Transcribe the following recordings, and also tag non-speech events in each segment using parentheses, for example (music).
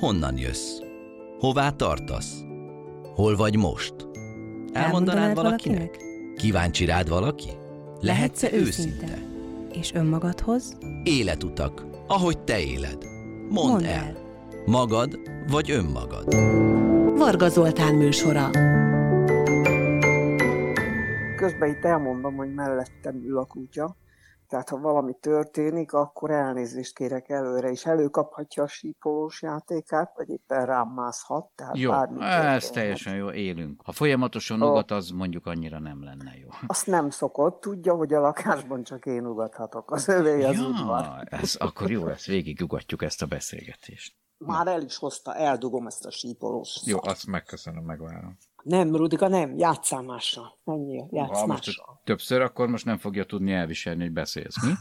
Honnan jössz? Hová tartasz? Hol vagy most? Elmondanád Elmondanád valakinek? valakinek? Kíváncsi rád valaki? Lehetsz-e őszinte? őszinte? És önmagadhoz? Életutak, ahogy te éled. Mondd, Mondd el. el. Magad vagy önmagad? Varga Zoltán műsora. Közben itt elmondom, hogy mellettem ül a kutya, tehát ha valami történik, akkor elnézést kérek előre, és előkaphatja a sípolós játékát, vagy éppen rám mászhat, tehát Jó, ez teljesen jó, élünk. Ha folyamatosan Ó. ugat, az mondjuk annyira nem lenne jó. Azt nem szokott, tudja, hogy a lakásban csak én ugathatok, az övé az udvar. Ja, ez akkor jó lesz, végigugatjuk ezt a beszélgetést. Már el is hozta, eldugom ezt a sípolós Jó, szart. azt megköszönöm, megvárom. Nem, Rudika, nem, játsszál mással. Menjél, játsz Ha most mással. többször, akkor most nem fogja tudni elviselni, hogy beszélsz, mi?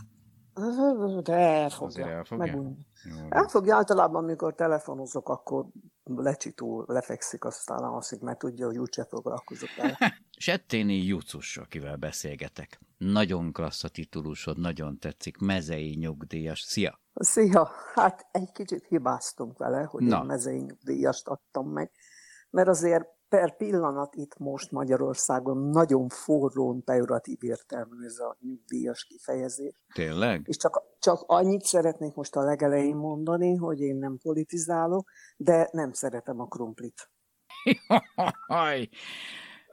De elfogja. Azért elfogja? Jó. Elfogja általában, amikor telefonozok, akkor lecsitul, lefekszik, aztán alszik, mert tudja, hogy úgyse foglalkozok el. (laughs) Setténi Jucus, akivel beszélgetek. Nagyon klassz a titulusod, nagyon tetszik. Mezei nyugdíjas. Szia! Szia! Hát egy kicsit hibáztunk vele, hogy Na. én mezei nyugdíjast adtam meg, mert azért per pillanat itt most Magyarországon nagyon forrón pejoratív értelmű ez a nyugdíjas kifejezés. Tényleg? És csak, csak annyit szeretnék most a legelején mondani, hogy én nem politizálok, de nem szeretem a krumplit.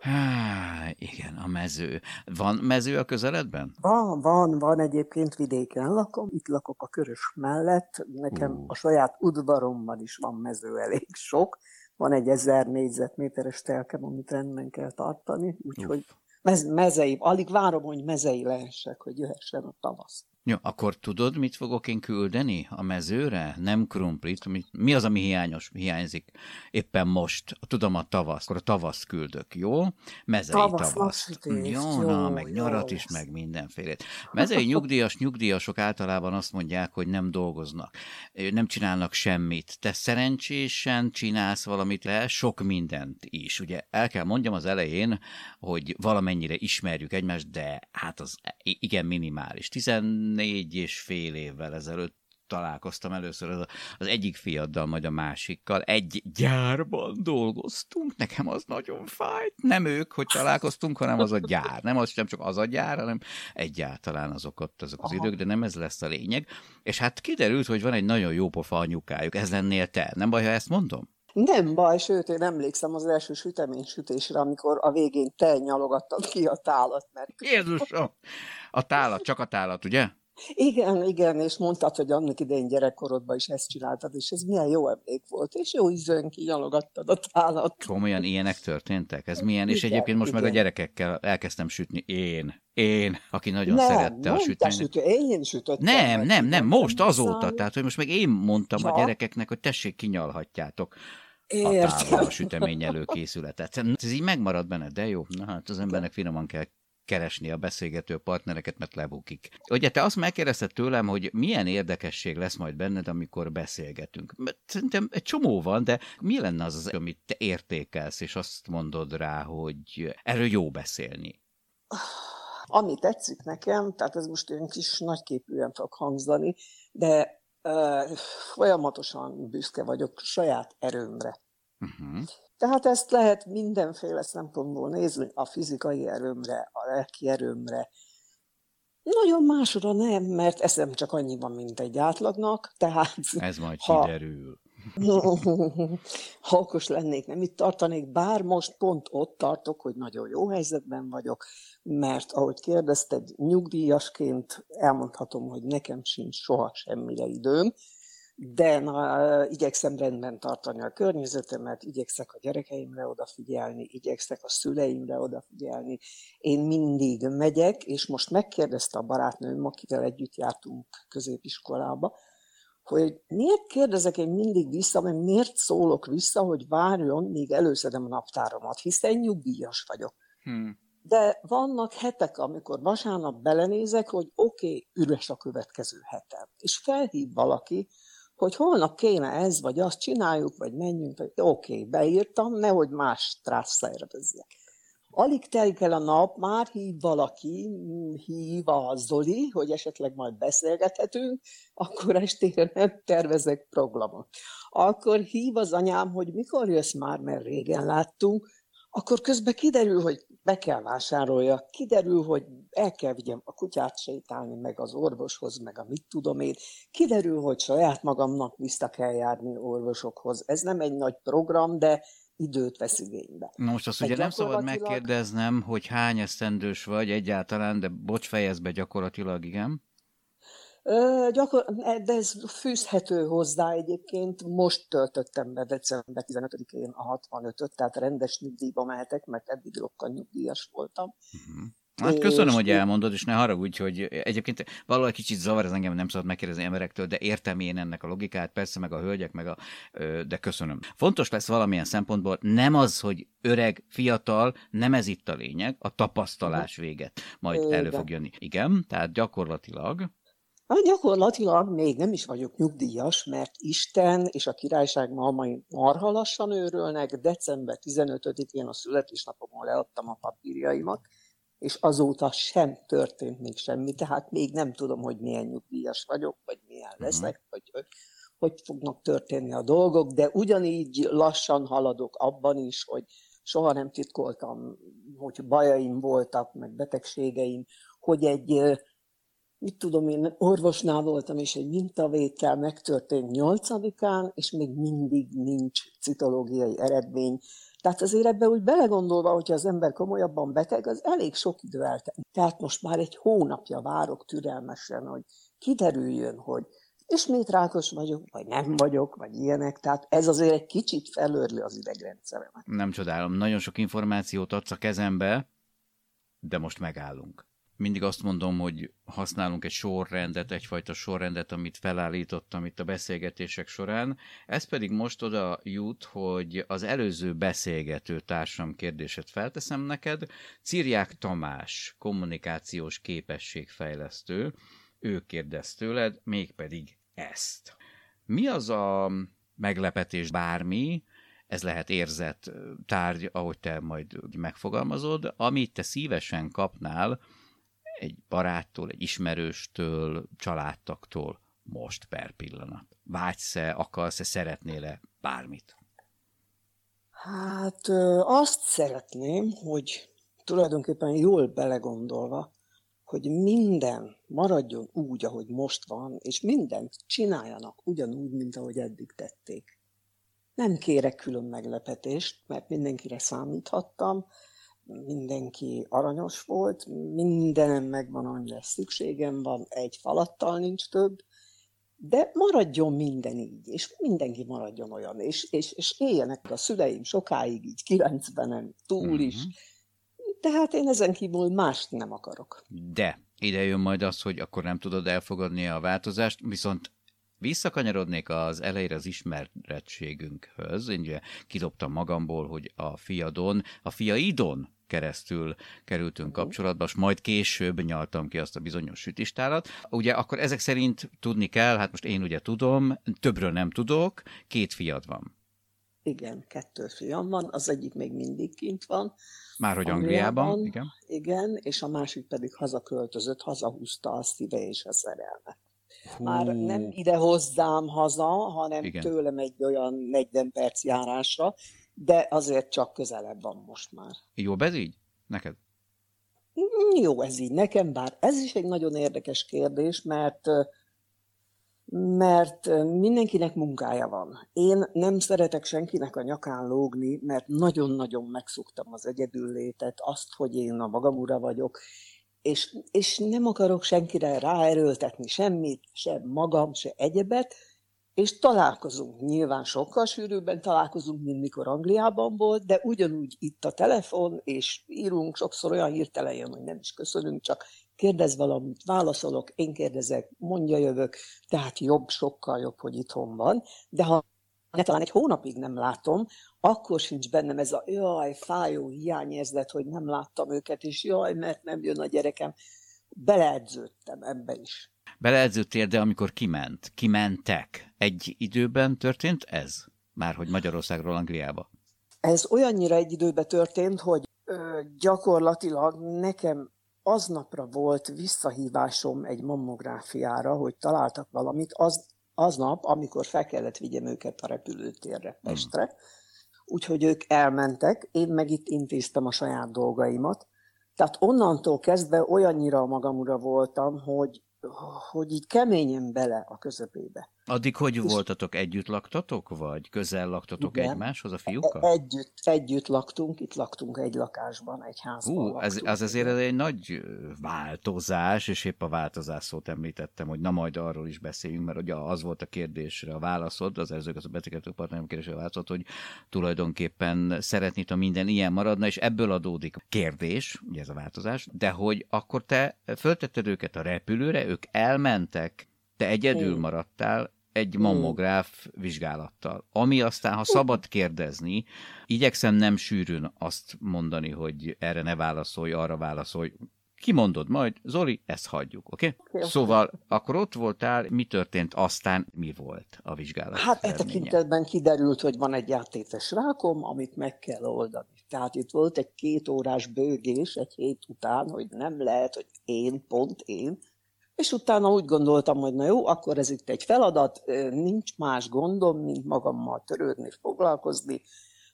Há, igen, a mező. Van mező a közeledben? Van, van, van egyébként vidéken lakom, itt lakok a körös mellett, nekem Ú. a saját udvaromban is van mező elég sok, van egy ezer négyzetméteres telkem, amit rendben kell tartani, úgyhogy mez, mezei, alig várom, hogy mezei lehessek, hogy jöhessen a tavasz. Jó, akkor tudod, mit fogok én küldeni a mezőre? Nem krumplit. Mi, mi az, ami hiányos, hiányzik éppen most? Tudom a tavasz, akkor a tavasz küldök, jó? Mezei Tavasz, tavasz. Jó, jó, na, meg jó nyarat is, lesz. meg mindenfélét. Mezei nyugdíjas, nyugdíjasok általában azt mondják, hogy nem dolgoznak, nem csinálnak semmit. Te szerencsésen csinálsz valamit le, sok mindent is. Ugye el kell mondjam az elején, hogy valamennyire ismerjük egymást, de hát az igen minimális. 14 és fél évvel ezelőtt találkoztam először az, az egyik fiaddal, majd a másikkal. Egy gyárban dolgoztunk, nekem az nagyon fájt. Nem ők, hogy találkoztunk, hanem az a gyár. Nem az nem csak az a gyár, hanem egyáltalán azok ott azok az Aha. idők, de nem ez lesz a lényeg. És hát kiderült, hogy van egy nagyon jó pofa anyukájuk. Ez lennél te. Nem baj, ha ezt mondom? Nem baj, sőt, én emlékszem az első süteménysütésre, amikor a végén te nyalogattad ki a tálat, mert Jézusom! A tálat, csak a tálat, ugye? Igen, igen, és mondtad, hogy annak idején gyerekkorodban is ezt csináltad, és ez milyen jó emlék volt, és jó ízűen kinyalogattad a tálat. Komolyan ilyenek történtek? Ez milyen? És Igen, egyébként most meg a igen. gyerekekkel elkezdtem sütni. Én. Én, aki nagyon nem, szerette a sütni. sütő, én sütöttem. Nem, nem, nem, igen, most azóta. Tehát, hogy most meg én mondtam a Ja. gyerekeknek, hogy tessék, kinyalhatjátok a Értem. távol a sütemény előkészületet. Ez így megmarad benned, de jó. Na hát az embernek finoman kell keresni a beszélgető partnereket, mert lebukik. Ugye te azt megkérdezted tőlem, hogy milyen érdekesség lesz majd benned, amikor beszélgetünk. Szerintem egy csomó van, de mi lenne az, amit te értékelsz, és azt mondod rá, hogy erről jó beszélni? Ami tetszik nekem, tehát ez most olyan kis nagyképűen fog hangzani, de ö, folyamatosan büszke vagyok saját erőmre. Uh-huh. Tehát ezt lehet mindenféle szempontból nézni, a fizikai erőmre, a lelki erőmre. Nagyon másra nem, mert eszem csak annyi van, mint egy átlagnak, tehát Ez majd Ha- kiderül. (laughs) ha okos lennék, nem itt tartanék, bár most pont ott tartok, hogy nagyon jó helyzetben vagyok, mert ahogy kérdezted, nyugdíjasként elmondhatom, hogy nekem sincs soha semmire időm, de na, igyekszem rendben tartani a környezetemet, igyekszek a gyerekeimre odafigyelni, igyekszek a szüleimre odafigyelni. Én mindig megyek, és most megkérdezte a barátnőm, akivel együtt jártunk középiskolába, hogy miért kérdezek én mindig vissza, mert miért szólok vissza, hogy várjon, míg előszedem a naptáramat, hiszen nyugdíjas vagyok. Hmm. De vannak hetek, amikor vasárnap belenézek, hogy oké, okay, üres a következő hetem. És felhív valaki, hogy holnap kéne ez, vagy azt csináljuk, vagy menjünk, vagy oké, okay, beírtam, nehogy más strász szervezzek. Alig telik el a nap, már hív valaki, hív a Zoli, hogy esetleg majd beszélgethetünk, akkor estére nem tervezek programot. akkor hív az anyám, hogy mikor jössz már, mert régen láttunk, akkor közben kiderül, hogy be kell vásárolja, kiderül, hogy el kell vigyem a kutyát sétálni, meg az orvoshoz, meg a mit tudom én, kiderül, hogy saját magamnak vissza kell járni orvosokhoz. Ez nem egy nagy program, de időt vesz igénybe. Na most azt ugye nem szabad megkérdeznem, hogy hány esztendős vagy egyáltalán, de bocs, fejezd be gyakorlatilag, igen. Gyakor, de ez fűzhető hozzá egyébként. Most töltöttem be december 15-én a 65-öt, tehát rendes nyugdíjba mehetek, mert eddig rokkal nyugdíjas voltam. Uh-huh. Hát köszönöm, hogy elmondod, és ne haragudj, hogy egyébként valahol kicsit zavar ez engem, nem szabad megkérdezni emberektől, de értem én ennek a logikát, persze meg a hölgyek, meg a, de köszönöm. Fontos lesz valamilyen szempontból, nem az, hogy öreg, fiatal, nem ez itt a lényeg, a tapasztalás véget majd elő fog jönni. Igen, tehát gyakorlatilag Hát gyakorlatilag még nem is vagyok nyugdíjas, mert Isten és a királyság malmai marha lassan őrölnek. December 15-én a születésnapomon leadtam a papírjaimat, és azóta sem történt még semmi, tehát még nem tudom, hogy milyen nyugdíjas vagyok, vagy milyen mhm. leszek, vagy hogy, hogy fognak történni a dolgok, de ugyanígy lassan haladok abban is, hogy soha nem titkoltam, hogy bajaim voltak, meg betegségeim, hogy egy mit tudom én, orvosnál voltam, és egy mintavétel megtörtént nyolcadikán, és még mindig nincs citológiai eredmény. Tehát azért ebbe úgy belegondolva, hogyha az ember komolyabban beteg, az elég sok idő eltelt. Tehát most már egy hónapja várok türelmesen, hogy kiderüljön, hogy ismét rákos vagyok, vagy nem vagyok, vagy ilyenek. Tehát ez azért egy kicsit felörli az idegrendszeremet. Nem csodálom, nagyon sok információt adsz a kezembe, de most megállunk mindig azt mondom, hogy használunk egy sorrendet, egyfajta sorrendet, amit felállítottam itt a beszélgetések során. Ez pedig most oda jut, hogy az előző beszélgető társam kérdését felteszem neked. Círják Tamás, kommunikációs képességfejlesztő, ő kérdez tőled, mégpedig ezt. Mi az a meglepetés bármi, ez lehet érzett tárgy, ahogy te majd megfogalmazod, amit te szívesen kapnál egy baráttól, egy ismerőstől, családtaktól most per pillanat? Vágysz-e, akarsz-e, szeretnél-e bármit? Hát azt szeretném, hogy tulajdonképpen jól belegondolva, hogy minden maradjon úgy, ahogy most van, és mindent csináljanak ugyanúgy, mint ahogy eddig tették. Nem kérek külön meglepetést, mert mindenkire számíthattam, mindenki aranyos volt, mindenem megvan, amire szükségem van, egy falattal nincs több, de maradjon minden így, és mindenki maradjon olyan, és, és, és éljenek a szüleim sokáig így, 90-en túl is. Mm-hmm. Tehát én ezen kívül mást nem akarok. De ide jön majd az, hogy akkor nem tudod elfogadni a változást, viszont Visszakanyarodnék az elejére az ismerettségünkhöz. Én ugye kidobtam magamból, hogy a fiadon, a fiaidon keresztül kerültünk kapcsolatba, és majd később nyaltam ki azt a bizonyos sütistálat. Ugye akkor ezek szerint tudni kell, hát most én ugye tudom, többről nem tudok, két fiad van. Igen, kettő fiam van, az egyik még mindig kint van. Már hogy Angliában, Angliában igen. Igen, és a másik pedig hazaköltözött, hazahúzta a szíve és a szerelme. Hú. Már nem ide hozzám haza, hanem igen. tőlem egy olyan 40 perc járásra, de azért csak közelebb van most már. Jó, ez így? Neked? Jó, ez így nekem, bár ez is egy nagyon érdekes kérdés, mert mert mindenkinek munkája van. Én nem szeretek senkinek a nyakán lógni, mert nagyon-nagyon megszoktam az egyedüllétet, azt, hogy én a magam ura vagyok, és, és nem akarok senkire ráerőltetni semmit, se magam, se egyebet, és találkozunk. Nyilván sokkal sűrűbben találkozunk, mint mikor Angliában volt, de ugyanúgy itt a telefon, és írunk, sokszor olyan hirtelen jön, hogy nem is köszönünk, csak kérdez valamit, válaszolok, én kérdezek, mondja jövök, tehát jobb, sokkal jobb, hogy itthon van, de ha ne talán egy hónapig nem látom, akkor sincs bennem ez a jaj, fájó hiányérzet, hogy nem láttam őket, és jaj, mert nem jön a gyerekem. Beleedződtem ebbe is. Beleedződtél, de amikor kiment, kimentek, egy időben történt ez? Már hogy Magyarországról Angliába? Ez olyannyira egy időben történt, hogy ö, gyakorlatilag nekem aznapra volt visszahívásom egy mammográfiára, hogy találtak valamit, az aznap, amikor fel kellett vigyem őket a repülőtérre Pestre, úgyhogy ők elmentek, én meg itt intéztem a saját dolgaimat. Tehát onnantól kezdve olyannyira magamura voltam, hogy, hogy így keményen bele a közepébe. Addig hogy voltatok? Együtt laktatok, vagy közel laktatok Igen. egymáshoz a fiúkkal? E- együtt, együtt laktunk, itt laktunk egy lakásban, egy házban. Ú, ez, az azért egy nagy változás, és épp a változás szót említettem, hogy na majd arról is beszéljünk, mert ugye az volt a kérdésre a válaszod, az előzők az a betegető partnerem kérdésre a válaszod, hogy tulajdonképpen szeretnéd, ha minden ilyen maradna, és ebből adódik a kérdés, ugye ez a változás, de hogy akkor te föltetted őket a repülőre, ők elmentek, te egyedül maradtál, egy mammográf vizsgálattal. Ami aztán, ha szabad kérdezni, igyekszem nem sűrűn azt mondani, hogy erre ne válaszolj, arra válaszolj, kimondod majd, Zoli, ezt hagyjuk, oké? Okay? Szóval akkor ott voltál, mi történt aztán, mi volt a vizsgálat? Hát e tekintetben kiderült, hogy van egy játétes rákom, amit meg kell oldani. Tehát itt volt egy két órás bőgés egy hét után, hogy nem lehet, hogy én, pont én, és utána úgy gondoltam, hogy na jó, akkor ez itt egy feladat, nincs más gondom, mint magammal törődni, foglalkozni,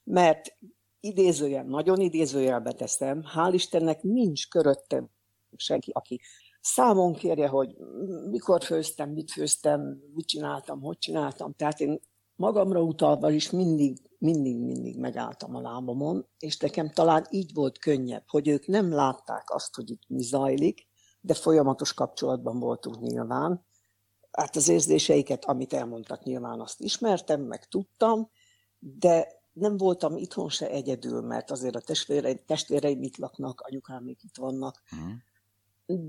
mert idézőjel, nagyon idézőjelbe teszem, hál' Istennek nincs köröttem senki, aki számon kérje, hogy mikor főztem, mit főztem, mit csináltam, hogy csináltam. Tehát én magamra utalva is mindig, mindig, mindig megálltam a lábamon, és nekem talán így volt könnyebb, hogy ők nem látták azt, hogy itt mi zajlik, de folyamatos kapcsolatban voltunk nyilván. Hát az érzéseiket, amit elmondtak nyilván azt ismertem, meg tudtam, de nem voltam itthon se egyedül, mert azért a testvéreim, testvéreim itt laknak, anyukám még itt vannak. Uh-huh.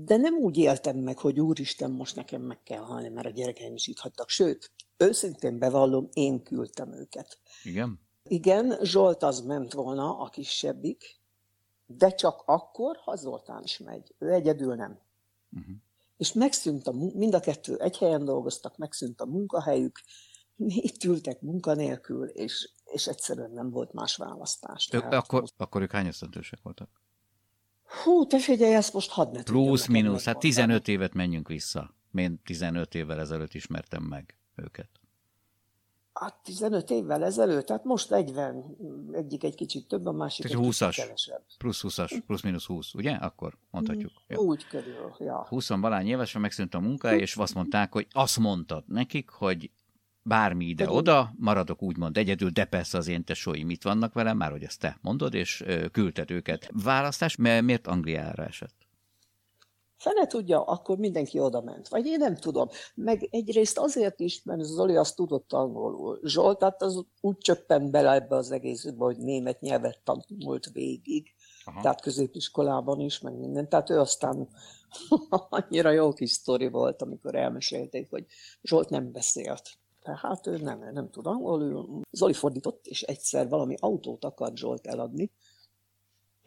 De nem úgy éltem meg, hogy úristen, most nekem meg kell halni, mert a gyerekeim is itt hagytak. Sőt, őszintén bevallom, én küldtem őket. Igen? Igen, Zsolt az ment volna, a kisebbik, de csak akkor, ha Zoltán is megy. Ő egyedül nem. Uh-huh. És megszűnt a, mind a kettő egy helyen dolgoztak, megszűnt a munkahelyük, itt ültek munkanélkül, és, és egyszerűen nem volt más választás. Ő, akkor, most... akkor ők hány esztendősek voltak? Hú, te figyelj, ezt most hadd ne Plusz, mínusz, hát 15 évet menjünk vissza. Én 15 évvel ezelőtt ismertem meg őket. Hát 15 évvel ezelőtt, tehát most 40, egyik egy kicsit több, a másik egy 20-as, kevesebb. Plusz 20-as, plusz mínusz 20, ugye? Akkor mondhatjuk. Mm, ja. Úgy körül, ja. 20 valány évesen megszűnt a munka, és azt mondták, hogy azt mondtad nekik, hogy bármi ide-oda, maradok úgymond egyedül, de persze az én tesóim itt vannak velem, már hogy ezt te mondod, és küldted őket. Választás, miért Angliára esett? Fene tudja, akkor mindenki oda ment. Vagy én nem tudom. Meg egyrészt azért is, mert Zoli azt tudott angolul. Zsolt, hát az úgy csöppen bele ebbe az egészbe, hogy német nyelvet tanult végig. Aha. Tehát középiskolában is, meg minden. Tehát ő aztán (laughs) annyira jó kis sztori volt, amikor elmesélték, hogy Zsolt nem beszélt. Tehát ő nem, nem tud angolul. Zoli fordított, és egyszer valami autót akart Zsolt eladni,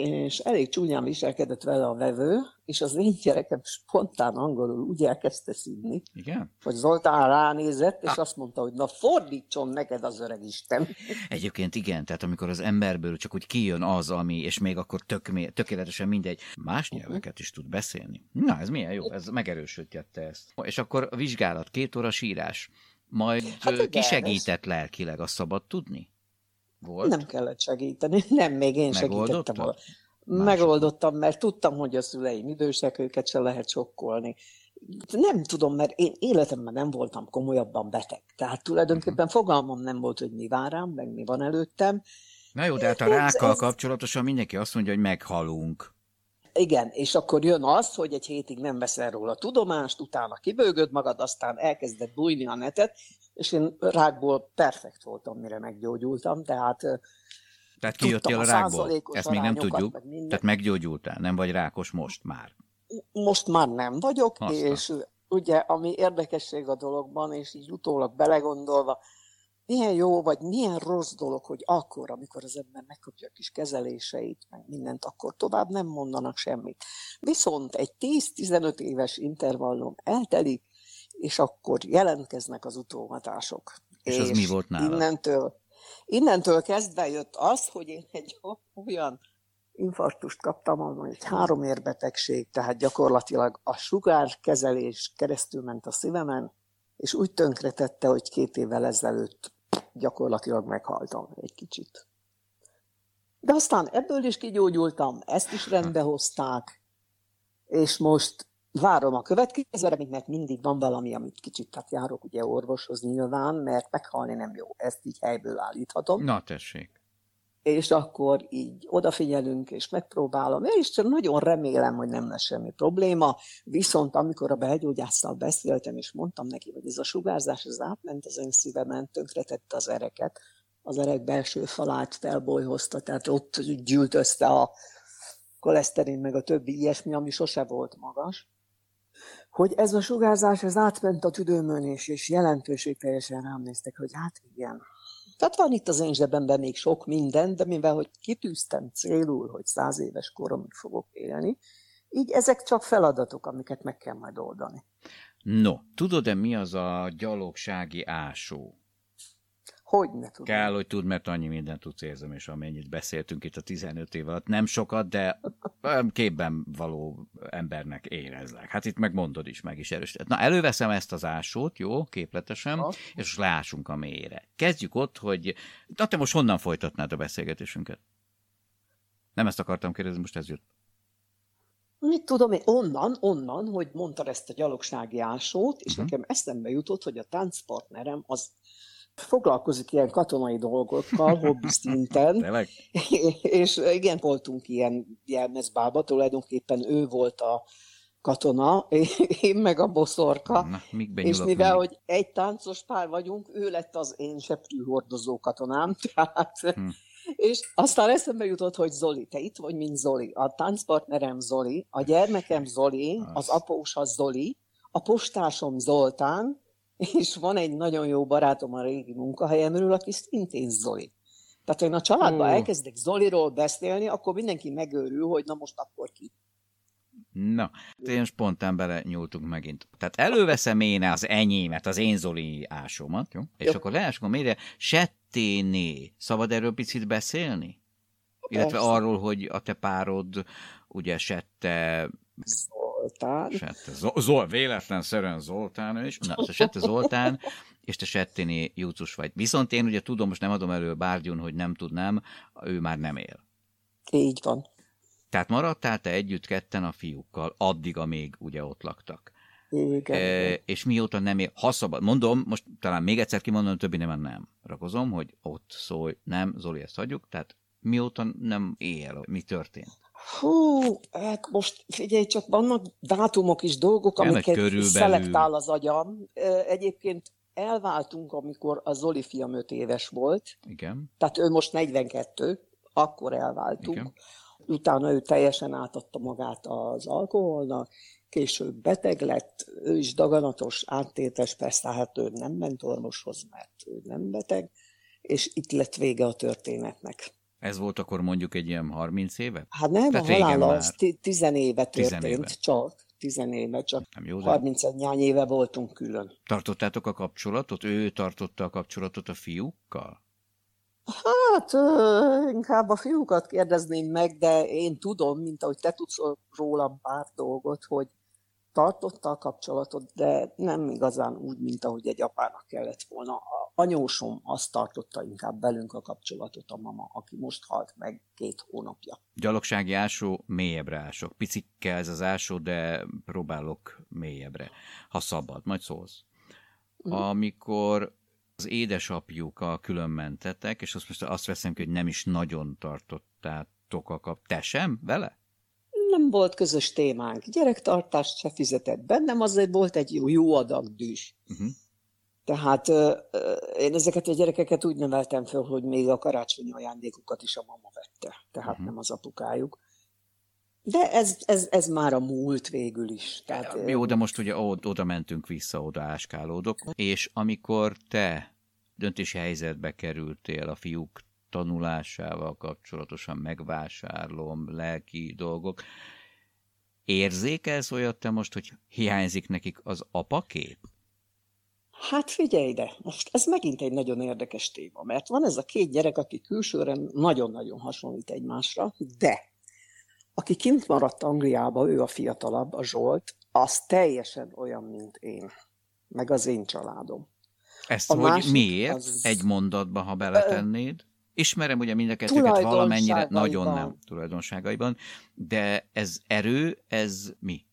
és elég csúnyán viselkedett vele a vevő, és az én gyerekem spontán angolul úgy elkezdte színni, Igen? hogy Zoltán ránézett, és ah. azt mondta, hogy na fordítson neked az öreg Isten. Egyébként igen, tehát amikor az emberből csak úgy kijön az, ami, és még akkor tök, tökéletesen mindegy, más mhm. nyelveket is tud beszélni. Na, ez milyen jó, ez megerősödtette ezt. És akkor a vizsgálat, két óra sírás, majd hát igen, kisegített ez... lelkileg, azt szabad tudni? Volt? Nem kellett segíteni, (laughs) nem, még én segítettem. volna. Megoldottam, mert tudtam, hogy a szüleim idősek, őket se lehet sokkolni. Nem tudom, mert én életemben nem voltam komolyabban beteg. Tehát tulajdonképpen uh-huh. fogalmam nem volt, hogy mi vár rám, meg mi van előttem. Na jó, de hát a rákkal ez... kapcsolatosan mindenki azt mondja, hogy meghalunk. Igen, és akkor jön az, hogy egy hétig nem veszel róla tudomást, utána kibőgöd magad, aztán elkezded bújni a netet, és én rákból perfekt voltam, mire meggyógyultam, tehát tehát kijöttél a rákból? Ezt még nem tudjuk. Tehát meggyógyultál, nem vagy rákos most már? Most már nem vagyok, Aztán. és ugye, ami érdekesség a dologban, és így utólag belegondolva, milyen jó, vagy milyen rossz dolog, hogy akkor, amikor az ember megkapja a kis kezeléseit, meg mindent, akkor tovább nem mondanak semmit. Viszont egy 10-15 éves intervallum eltelik, és akkor jelentkeznek az utóhatások. És, és az mi volt nálad? Innentől, innentől kezdve jött az, hogy én egy olyan infarktust kaptam, ami egy három érbetegség, tehát gyakorlatilag a sugárkezelés keresztül ment a szívemen, és úgy tönkretette, hogy két évvel ezelőtt gyakorlatilag meghaltam egy kicsit. De aztán ebből is kigyógyultam, ezt is rendbe hozták, és most várom a következő eredményt, mindig van valami, amit kicsit tehát járok ugye orvoshoz nyilván, mert meghalni nem jó, ezt így helyből állíthatom. Na tessék. És akkor így odafigyelünk, és megpróbálom, és csak nagyon remélem, hogy nem lesz semmi probléma. Viszont amikor a belgyógyásszal beszéltem, és mondtam neki, hogy ez a sugárzás, az átment az én szívemen, tönkretette az ereket, az erek belső falát felbolyhozta, tehát ott gyűlt össze a koleszterin, meg a többi ilyesmi, ami sose volt magas hogy ez a sugárzás, ez átment a tüdőmön, és, és jelentőség teljesen rám néztek, hogy hát igen. Tehát van itt az én zsebemben még sok minden, de mivel hogy kitűztem célul, hogy száz éves koromig fogok élni, így ezek csak feladatok, amiket meg kell majd oldani. No, tudod-e mi az a gyalogsági ásó? Hogy ne tudom. Kell, hogy tud, mert annyi mindent tudsz érzem, és amennyit beszéltünk itt a 15 év alatt. Nem sokat, de képben való embernek érezlek. Hát itt megmondod is, meg is erősített. Na, előveszem ezt az ásót, jó, képletesen, ha. és leásunk a mélyre. Kezdjük ott, hogy... Na, te most honnan folytatnád a beszélgetésünket? Nem ezt akartam kérdezni, most ez jött. Mit tudom én, onnan, onnan, hogy mondtad ezt a gyalogsági ásót, és uh-huh. nekem eszembe jutott, hogy a táncpartnerem az foglalkozik ilyen katonai dolgokkal, hobbi szinten. (laughs) és igen, voltunk ilyen jelmezbába, tulajdonképpen ő volt a katona, (laughs) én meg a boszorka. Na, és mivel, hogy egy táncos pár vagyunk, ő lett az én seprűhordozó katonám, (laughs) tehát... Hm. És aztán eszembe jutott, hogy Zoli, te itt vagy, mint Zoli. A táncpartnerem Zoli, a gyermekem Zoli, az após az Zoli, a postásom Zoltán, és van egy nagyon jó barátom a régi munkahelyemről, aki szintén Zoli. Tehát, ha én a családban oh. elkezdek Zoliról beszélni, akkor mindenki megőrül, hogy na most akkor ki. Na, én spontán bele nyúltunk megint. Tehát előveszem én az enyémet, az én Zoli ásomat, jó? És jó. akkor leásom a mélyre, setténé. Szabad erről picit beszélni? Persze. Illetve arról, hogy a te párod ugye sette Zoltán. Sette Zol, véletlen szerűen Zoltán is. Na, Sette Zoltán, és te Settini Júcus vagy. Viszont én ugye tudom, most nem adom elő Bárgyun, hogy nem tudnám, ő már nem él. Így van. Tehát maradtál te együtt ketten a fiúkkal, addig, amíg ugye ott laktak. Igen. E, és mióta nem él, ha szabad, mondom, most talán még egyszer kimondom, többi nem nem. Rakozom, hogy ott szólj, nem, Zoli, ezt hagyjuk, tehát mióta nem él, mi történt? Hú, hát most figyelj, csak vannak dátumok is, dolgok, amiket körülbelül... szelektál az agyam. Egyébként elváltunk, amikor a Zoli fiam 5 éves volt. Igen. Tehát ő most 42, akkor elváltunk. Igen. Utána ő teljesen átadta magát az alkoholnak, később beteg lett, ő is daganatos, áttétes, persze hát ő nem ment orvoshoz, mert ő nem beteg, és itt lett vége a történetnek. Ez volt akkor mondjuk egy ilyen 30 éve? Hát nem, Tehát a halál az 10 éve történt, éve. csak. 10 éve, csak nem jó, 31 nyány éve voltunk külön. Tartottátok a kapcsolatot? Ő tartotta a kapcsolatot a fiúkkal? Hát, inkább a fiúkat kérdezném meg, de én tudom, mint ahogy te tudsz rólam pár dolgot, hogy tartotta a kapcsolatot, de nem igazán úgy, mint ahogy egy apának kellett volna. A anyósom azt tartotta inkább velünk a kapcsolatot, a mama, aki most halt meg két hónapja. Gyalogsági ásó, mélyebbre ások. Picikkel ez az ásó, de próbálok mélyebbre, ha szabad, majd szólsz. Mm. Amikor az édesapjukkal külön mentetek, és azt most azt veszem ki, hogy nem is nagyon tartottátok a kap... Te sem vele? Nem volt közös témánk. Gyerektartást se fizetett bennem, azért volt egy jó, jó adag dűs. Uh-huh. Tehát uh, én ezeket a gyerekeket úgy neveltem föl, hogy még a karácsonyi ajándékokat is a mama vette, tehát uh-huh. nem az apukájuk. De ez, ez, ez már a múlt végül is. Tehát, Jó, de most ugye oda mentünk vissza, oda áskálódok, és amikor te döntési helyzetbe kerültél a fiúk tanulásával kapcsolatosan megvásárlom, lelki dolgok. Érzékelsz olyat te most, hogy hiányzik nekik az apakép? Hát figyelj ide, most ez megint egy nagyon érdekes téma, mert van ez a két gyerek, aki külsőre nagyon-nagyon hasonlít egymásra, de aki kint maradt Angliába, ő a fiatalabb, a Zsolt, az teljesen olyan, mint én. meg az én családom. Ezt A hogy másik miért? az- Egy mondatba, ha beletennéd. Ismerem ugye mind a kettőket valamennyire, nagyon nem tulajdonságaiban, de ez erő, ez mi?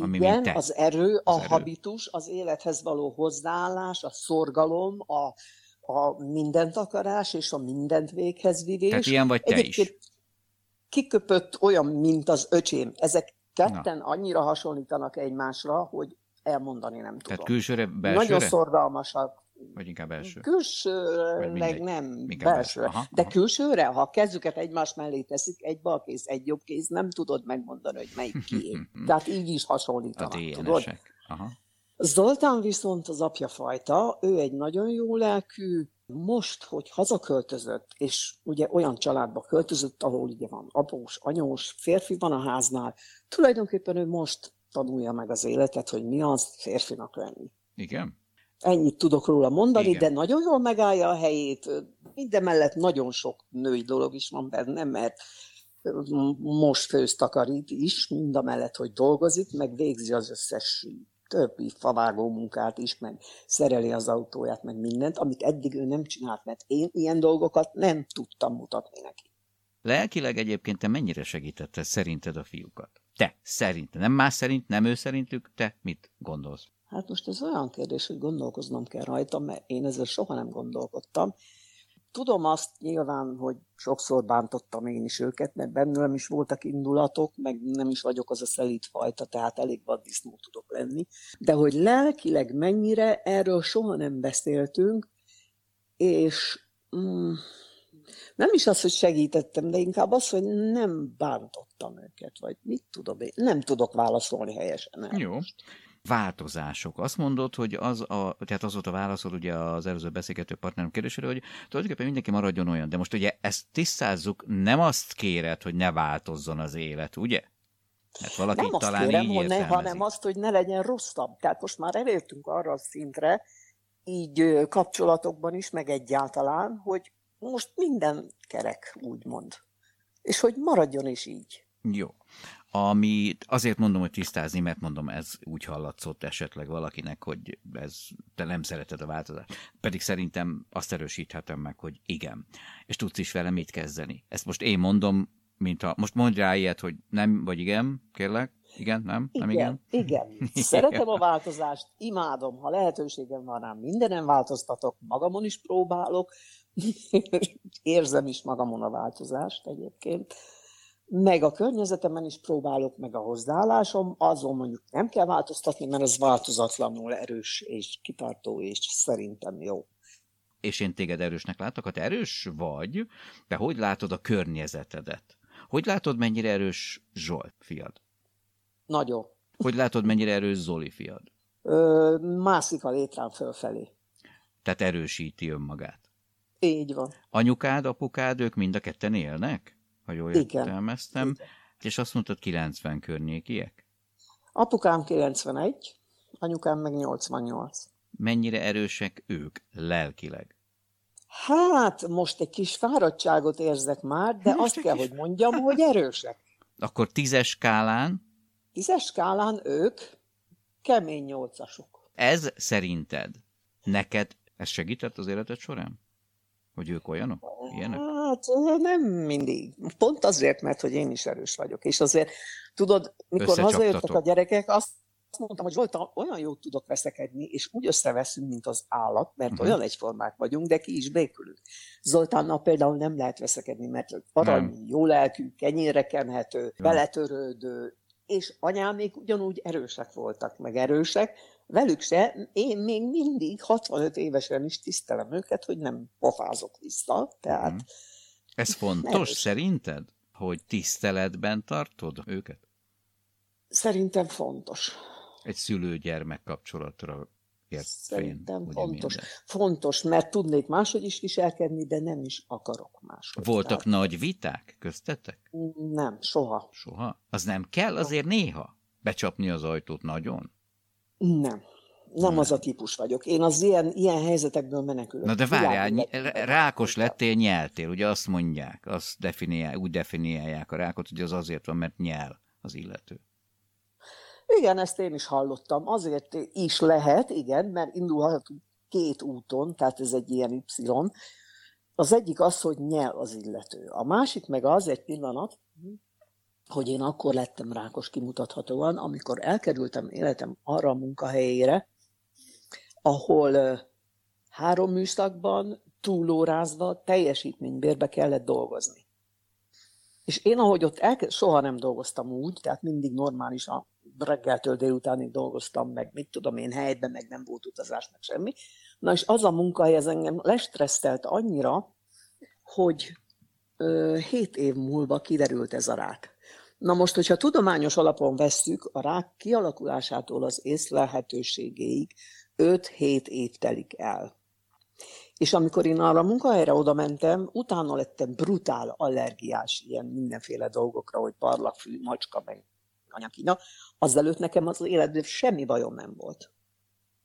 Ami Igen, te. az erő, a Az erő. habitus, az élethez való hozzáállás, a szorgalom, a, a mindent akarás és a mindent véghez vivés. Tehát ilyen vagy te Egyébként is. kiköpött olyan, mint az öcsém. Ezek ketten annyira hasonlítanak egymásra, hogy elmondani nem tudom. Tehát külsőre, Nagyon belsőre? szorgalmasak. Vagy inkább belső? Külsőleg nem, Inkább belső. Aha, De aha. külsőre, ha a kezüket egymás mellé teszik, egy bal kéz, egy jobb kéz, nem tudod megmondani, hogy melyik (laughs) kié. Tehát így is A hasonlítanak, tudod? DNS-ek. Aha. Zoltán viszont az apja fajta, ő egy nagyon jó lelkű, most, hogy hazaköltözött, és ugye olyan családba költözött, ahol ugye van após, anyós, férfi van a háznál, tulajdonképpen ő most tanulja meg az életet, hogy mi az férfinak lenni. Igen? Ennyit tudok róla mondani, Igen. de nagyon jól megállja a helyét. Minden mellett nagyon sok női dolog is van benne, mert most főz takarít is, mind a mellett, hogy dolgozik, meg végzi az összes többi favágó munkát is, meg szereli az autóját, meg mindent, amit eddig ő nem csinált, mert én ilyen dolgokat nem tudtam mutatni neki. Lelkileg egyébként te mennyire segítette szerinted a fiúkat? Te, szerint, nem más szerint, nem ő szerintük, te mit gondolsz? Hát most ez olyan kérdés, hogy gondolkoznom kell rajta, mert én ezzel soha nem gondolkodtam. Tudom azt nyilván, hogy sokszor bántottam én is őket, mert bennem is voltak indulatok, meg nem is vagyok az a szelíd fajta, tehát elég vaddisznó tudok lenni. De hogy lelkileg mennyire, erről soha nem beszéltünk, és mm, nem is az, hogy segítettem, de inkább az, hogy nem bántottam őket, vagy mit tudom én. Nem tudok válaszolni helyesen. erre. Jó. Változások. Azt mondod, hogy az a, tehát az volt a válaszod ugye az előző beszélgető partnerem kérdésére, hogy tulajdonképpen mindenki maradjon olyan, de most ugye ezt tisztázzuk, nem azt kéred, hogy ne változzon az élet, ugye? Mert valaki nem azt talán kérem, hogy ne, hanem azt, hogy ne legyen rosszabb. Tehát most már elértünk arra a szintre, így kapcsolatokban is, meg egyáltalán, hogy most minden kerek, úgymond. És hogy maradjon is így. Jó. Ami azért mondom, hogy tisztázni, mert mondom, ez úgy hallatszott esetleg valakinek, hogy ez, te nem szereted a változást. Pedig szerintem azt erősíthetem meg, hogy igen. És tudsz is vele mit kezdeni. Ezt most én mondom, mint ha, most mondj rá ilyet, hogy nem, vagy igen, kérlek. Igen, nem, nem igen. igen. igen. (laughs) Szeretem a változást, imádom, ha lehetőségem van rám, mindenem változtatok, magamon is próbálok, (laughs) érzem is magamon a változást egyébként, meg a környezetemen is próbálok, meg a hozzáállásom, azon mondjuk nem kell változtatni, mert az változatlanul erős és kitartó, és szerintem jó. És én téged erősnek látok, ha te erős vagy, de hogy látod a környezetedet? Hogy látod, mennyire erős Zsolt fiad? Nagyon. Hogy látod, mennyire erős Zoli fiad? Ö, mászik a létrán fölfelé. Tehát erősíti önmagát. Így van. Anyukád, apukád, ők mind a ketten élnek? Ha jól Igen. értelmeztem. Igen. És azt mondtad 90 környékiek? Apukám 91, anyukám meg 88. Mennyire erősek ők lelkileg? Hát, most egy kis fáradtságot érzek már, de azt kell, hogy mondjam, hogy erősek. Akkor tízes skálán Tízes skálán ők kemény nyolcasok. ez szerinted neked ez segített az életed során? Hogy ők olyanok? Ilyenek? Hát nem mindig. Pont azért, mert hogy én is erős vagyok. És azért, tudod, mikor hazajöttek a gyerekek, azt mondtam, hogy Zsolta, olyan jót tudok veszekedni, és úgy összeveszünk, mint az állat, mert Mhm. olyan egyformák vagyunk, de ki is békülünk. Zoltánnal például nem lehet veszekedni, mert arany, jó lelkű, kenyérre kenhető, beletörődő, és anyámék ugyanúgy erősek voltak, meg erősek, velük se, én még mindig 65 évesen is tisztelem őket, hogy nem pofázok vissza, tehát Mhm. Ez fontos Erős. szerinted? Hogy tiszteletben tartod őket? szerintem fontos. Egy szülő-gyermek kapcsolatra ért Szerintem ugye fontos. minden. Fontos, mert tudnék máshogy is viselkedni, de nem is akarok máshogy. Voltak nagy viták köztetek? Tehát, nem, soha. Soha? Az nem kell azért néha? Becsapni az ajtót nagyon? Nem. Nem az a típus vagyok. Én az ilyen, ilyen helyzetekből menekülök. Na de várjál, legtöbb- rákos lettél, nyeltél, ugye azt mondják, azt definiál, úgy definiálják a rákot, hogy az azért van, mert nyel az illető. Igen, ezt én is hallottam. Azért is lehet, igen, mert indulhatunk két úton, tehát ez egy ilyen Y. Az egyik az, hogy nyel az illető. A másik meg az, egy pillanat, hogy én akkor lettem rákos kimutathatóan, amikor elkerültem életem arra a munkahelyére, ahol három műszakban túlórázva teljesítménybérbe kellett dolgozni. És én, ahogy ott elke- soha nem dolgoztam úgy, tehát mindig normálisan reggeltől délutánig dolgoztam, meg mit tudom én helyben, meg nem volt utazás, meg semmi. Na és az a munkahely, ez engem lestresztelt annyira, hogy ö, hét év múlva kiderült ez a rák. Na most, hogyha tudományos alapon vesszük, a rák kialakulásától az észlelhetőségéig 5-7 év telik el. És amikor én arra a munkahelyre oda mentem, utána lettem brutál allergiás ilyen mindenféle dolgokra, hogy parlagfű, macska, meg anyakina. Azelőtt nekem az életben semmi bajom nem volt.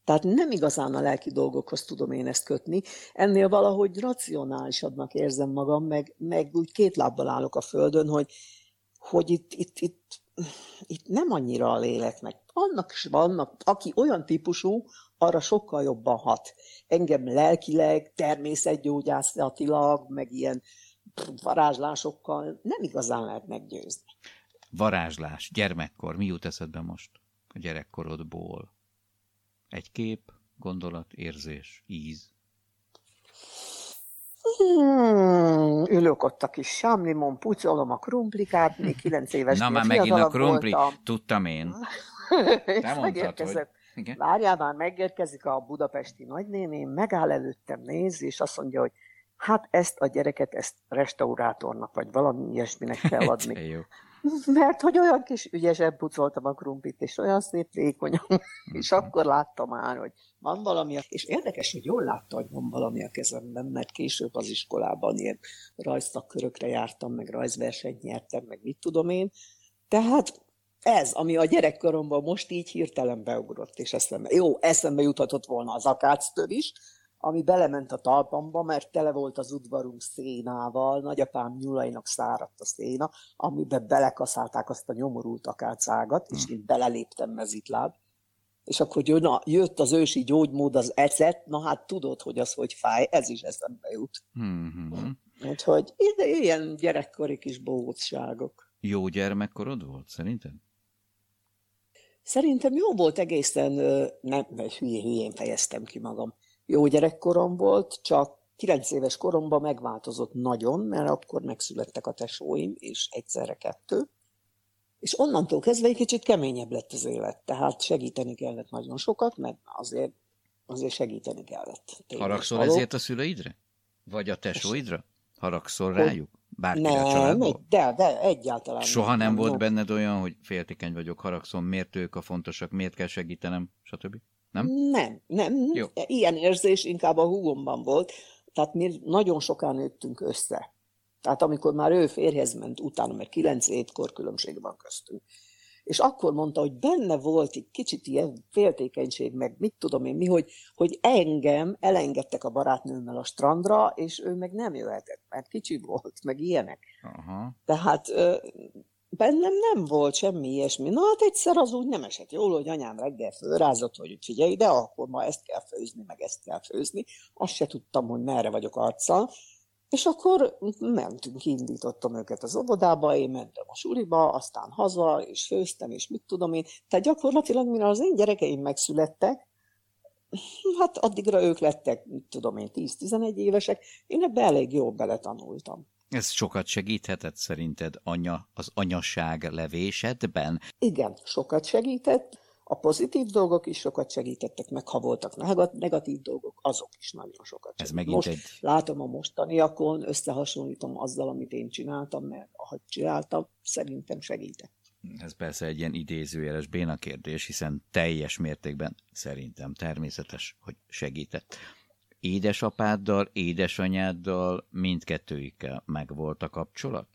Tehát nem igazán a lelki dolgokhoz tudom én ezt kötni, ennél valahogy racionálisabbnak érzem magam, meg, meg úgy két lábbal állok a földön, hogy, hogy itt, itt, itt, itt nem annyira a léleknek. Annak is vannak, aki olyan típusú, arra sokkal jobban hat. Engem lelkileg, természetgyógyászatilag, meg ilyen varázslásokkal nem igazán lehet meggyőzni. Varázslás, gyermekkor, mi jut eszedbe most a gyerekkorodból? Egy kép, gondolat, érzés, íz. Hmm, ülök ott a kis sámlimon, pucolom a krumplikát, még kilenc éves (laughs) Na már megint a krumpli, voltam. tudtam én. (laughs) Te mondtad, hogy... Igen. Várjál már, megérkezik a budapesti nagynéném, megáll előttem, néz, és azt mondja, hogy hát ezt a gyereket, ezt restaurátornak, vagy valami ilyesminek kell (laughs) adni. (laughs) Mert hogy olyan kis ügyesen pucoltam a krumplit, és olyan szép vékonyan, (laughs) és mhm. akkor láttam már, hogy van valami, és érdekes, hogy jól látta, hogy van valami a kezemben, mert később az iskolában ilyen rajzszakkörökre jártam, meg rajzversenyt nyertem, meg mit tudom én. Tehát ez, ami a gyerekkoromban most így hirtelen beugrott, és eszembe, jó, eszembe juthatott volna az akáctől is, ami belement a talpamba, mert tele volt az udvarunk szénával, nagyapám nyulainak száradt a széna, amiben belekaszálták azt a nyomorult akácágat, és hm. én beleléptem mezitláb. És akkor jön a, jött az ősi gyógymód, az ecet, na hát tudod, hogy az hogy fáj, ez is eszembe jut. Mm-hmm. Úgyhogy ilyen gyerekkori kis bohócságok. Jó gyermekkorod volt, szerinted? Szerintem jó volt egészen, nem, hülyén, hülyén fejeztem ki magam jó gyerekkorom volt, csak 9 éves koromban megváltozott nagyon, mert akkor megszülettek a tesóim, és egyszerre kettő. És onnantól kezdve egy kicsit keményebb lett az élet, tehát segíteni kellett nagyon sokat, mert azért, azért segíteni kellett. Haragszol ezért a szüleidre? Vagy a tesóidra? Haragszol rájuk? Bárki nem, a családból? de, de egyáltalán Soha nem, nem volt nem. benned olyan, hogy féltékeny vagyok, haragszom, miért ők a fontosak, miért kell segítenem, stb.? Nem? Nem, nem. Jó. Ilyen érzés inkább a húgomban volt. Tehát mi nagyon sokan nőttünk össze. Tehát amikor már ő férjhez ment utána, mert 9 étkor különbség van köztünk. És akkor mondta, hogy benne volt egy kicsit ilyen féltékenység, meg mit tudom én mi, hogy, hogy engem elengedtek a barátnőmmel a strandra, és ő meg nem jöhetett, mert kicsi volt, meg ilyenek. Aha. Tehát bennem nem volt semmi ilyesmi. Na hát egyszer az úgy nem esett jól, hogy anyám reggel fölrázott, hogy figyelj ide, akkor ma ezt kell főzni, meg ezt kell főzni. Azt se tudtam, hogy merre vagyok arccal. És akkor mentünk, indítottam őket az óvodába, én mentem a suliba, aztán haza, és főztem, és mit tudom én. Tehát gyakorlatilag, mire az én gyerekeim megszülettek, hát addigra ők lettek, mit tudom én, 10-11 évesek, én ebbe elég jól beletanultam. Ez sokat segíthetett szerinted anya, az anyaság levésedben? Igen, sokat segített. A pozitív dolgok is sokat segítettek, meg ha voltak negatív dolgok, azok is nagyon sokat segítettek. Ez megint Most egy... látom a mostaniakon, összehasonlítom azzal, amit én csináltam, mert ahogy csináltam, szerintem segített. Ez persze egy ilyen idézőjeles béna kérdés, hiszen teljes mértékben szerintem természetes, hogy segített édesapáddal, édesanyáddal, mindkettőikkel megvolt a kapcsolat?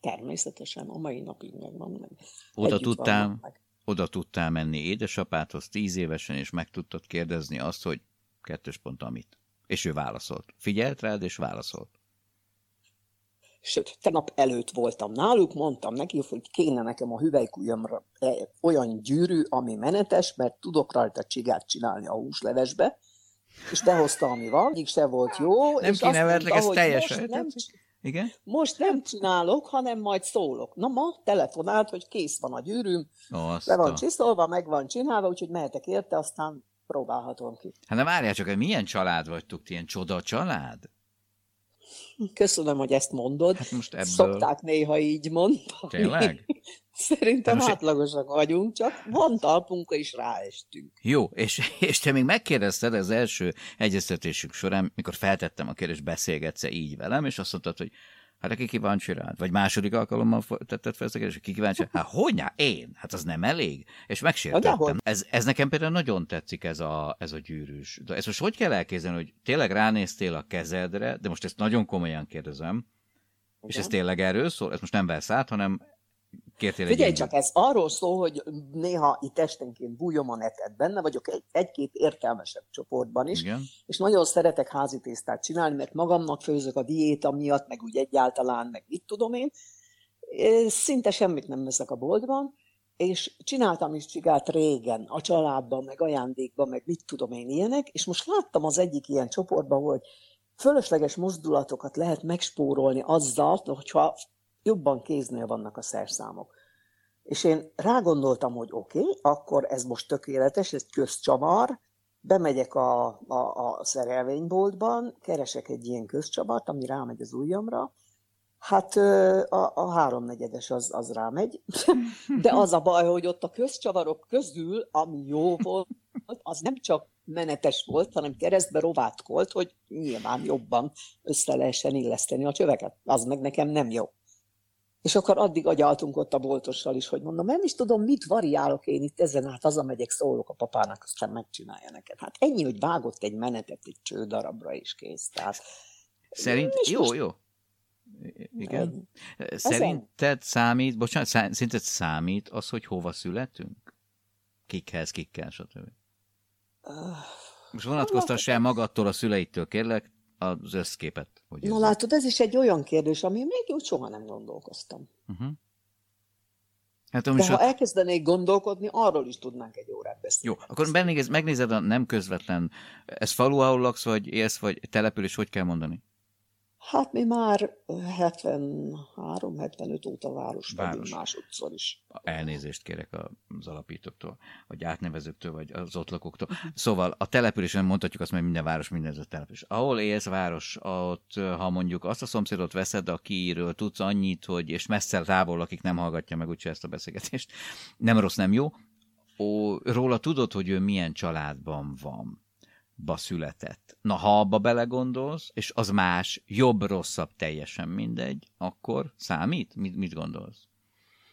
Természetesen, a mai napig megvan. Meg. Oda tudtál, meg. oda tudtál menni édesapádhoz tíz évesen, és meg tudtad kérdezni azt, hogy kettős pont amit. És ő válaszolt. Figyelt rád, és válaszolt. Sőt, tegnap előtt voltam náluk, mondtam neki, hogy kéne nekem a hüvelykujjamra olyan gyűrű, ami menetes, mert tudok rajta csigát csinálni a húslevesbe, és behozta, ami van, egyik se volt jó. Nem és kéne verlek, ez teljesen. Most nem, Igen? most nem csinálok, hanem majd szólok. Na ma telefonált, hogy kész van a gyűrűm, Azt le van csiszolva, meg van csinálva, úgyhogy mehetek érte, aztán próbálhatom ki. Hát de várjál csak, milyen család vagytok ti, ilyen csoda család? Köszönöm, hogy ezt mondod. Hát most ebből... Szokták néha így mondani. Tényleg? Szerintem most- átlagosak vagyunk, csak van talpunk, és ráestünk. Jó, és, (laughs) és te még megkérdezted az első egyeztetésünk során, mikor feltettem a kérdést, beszélgetsz így velem, és azt mondtad, hogy hát aki kíváncsi rád, vagy második alkalommal tetted fel ezt a kérdést, ki kíváncsi, hát hogyne, én, hát az nem elég, és megsértettem. Ez, ez nekem például nagyon tetszik ez a, ez a gyűrűs. De ezt most hogy kell elképzelni, hogy tényleg ránéztél a kezedre, de most ezt nagyon komolyan kérdezem, és Igen. ez tényleg erről szól, ez most nem vesz át, hanem kértél Figyelj csak, ez arról szól, hogy néha itt esténként bújom a netet, benne vagyok egy, egy-két értelmesebb csoportban is, Igen. és nagyon szeretek házi tésztát csinálni, mert magamnak főzök a diéta miatt, meg úgy egyáltalán, meg mit tudom én. Szinte semmit nem veszek a boltban, és csináltam is csigát régen, a családban, meg ajándékban, meg mit tudom én ilyenek, és most láttam az egyik ilyen csoportban, hogy fölösleges mozdulatokat lehet megspórolni azzal, hogyha jobban kéznél vannak a szerszámok. És én rágondoltam, hogy oké, okay, akkor ez most tökéletes, ez közcsavar, bemegyek a, a, a szerelvényboltban, keresek egy ilyen közcsavart, ami rámegy az ujjamra, hát a, a háromnegyedes az, az rámegy, de az a baj, hogy ott a közcsavarok közül, ami jó volt, az nem csak menetes volt, hanem keresztbe rovátkolt, hogy nyilván jobban össze lehessen illeszteni a csöveket. Az meg nekem nem jó. És akkor addig agyaltunk ott a boltossal is, hogy mondom, nem is tudom, mit variálok én itt ezen át, hazamegyek, szólok a papának, aztán megcsinálja neked. Hát ennyi, hogy vágott egy menetet egy csődarabra is kész. Tehát, Szerint, jó, most- jó. Igen. ennyi. Szerinted számít, bocsánat, szerinted számít az, hogy hova születünk? Kikhez, kikkel, stb. Ah, Most vonatkoztass el magadtól, a szüleitől, kérlek, az összképet. Hogy Na látod, ez is egy olyan kérdés, ami még úgy soha nem gondolkoztam. Uh-huh. Hát De ha a... elkezdenék gondolkodni, arról is tudnánk egy órát beszélni. Jó, akkor megnézed, megnézed a nem közvetlen, ez falu, ahol laksz, vagy élsz, vagy település, hogy kell mondani? Hát mi már 73-75 óta város vagyunk Város. másodszor is. Elnézést kérek az alapítóktól, vagy átnevezőktől, vagy az ott lakóktól. Szóval a településen mondhatjuk azt, hogy minden város, minden ez a település. Ahol élsz város, ott, ha mondjuk azt a szomszédot veszed, akiről tudsz annyit, hogy és messze távol, akik nem hallgatja meg úgyse ezt a beszélgetést, nem rossz, nem jó, ó, róla tudod, hogy ő milyen családban van ba született. Na, ha abba belegondolsz, és az más, jobb, rosszabb, teljesen mindegy, akkor számít? Mit, mit gondolsz?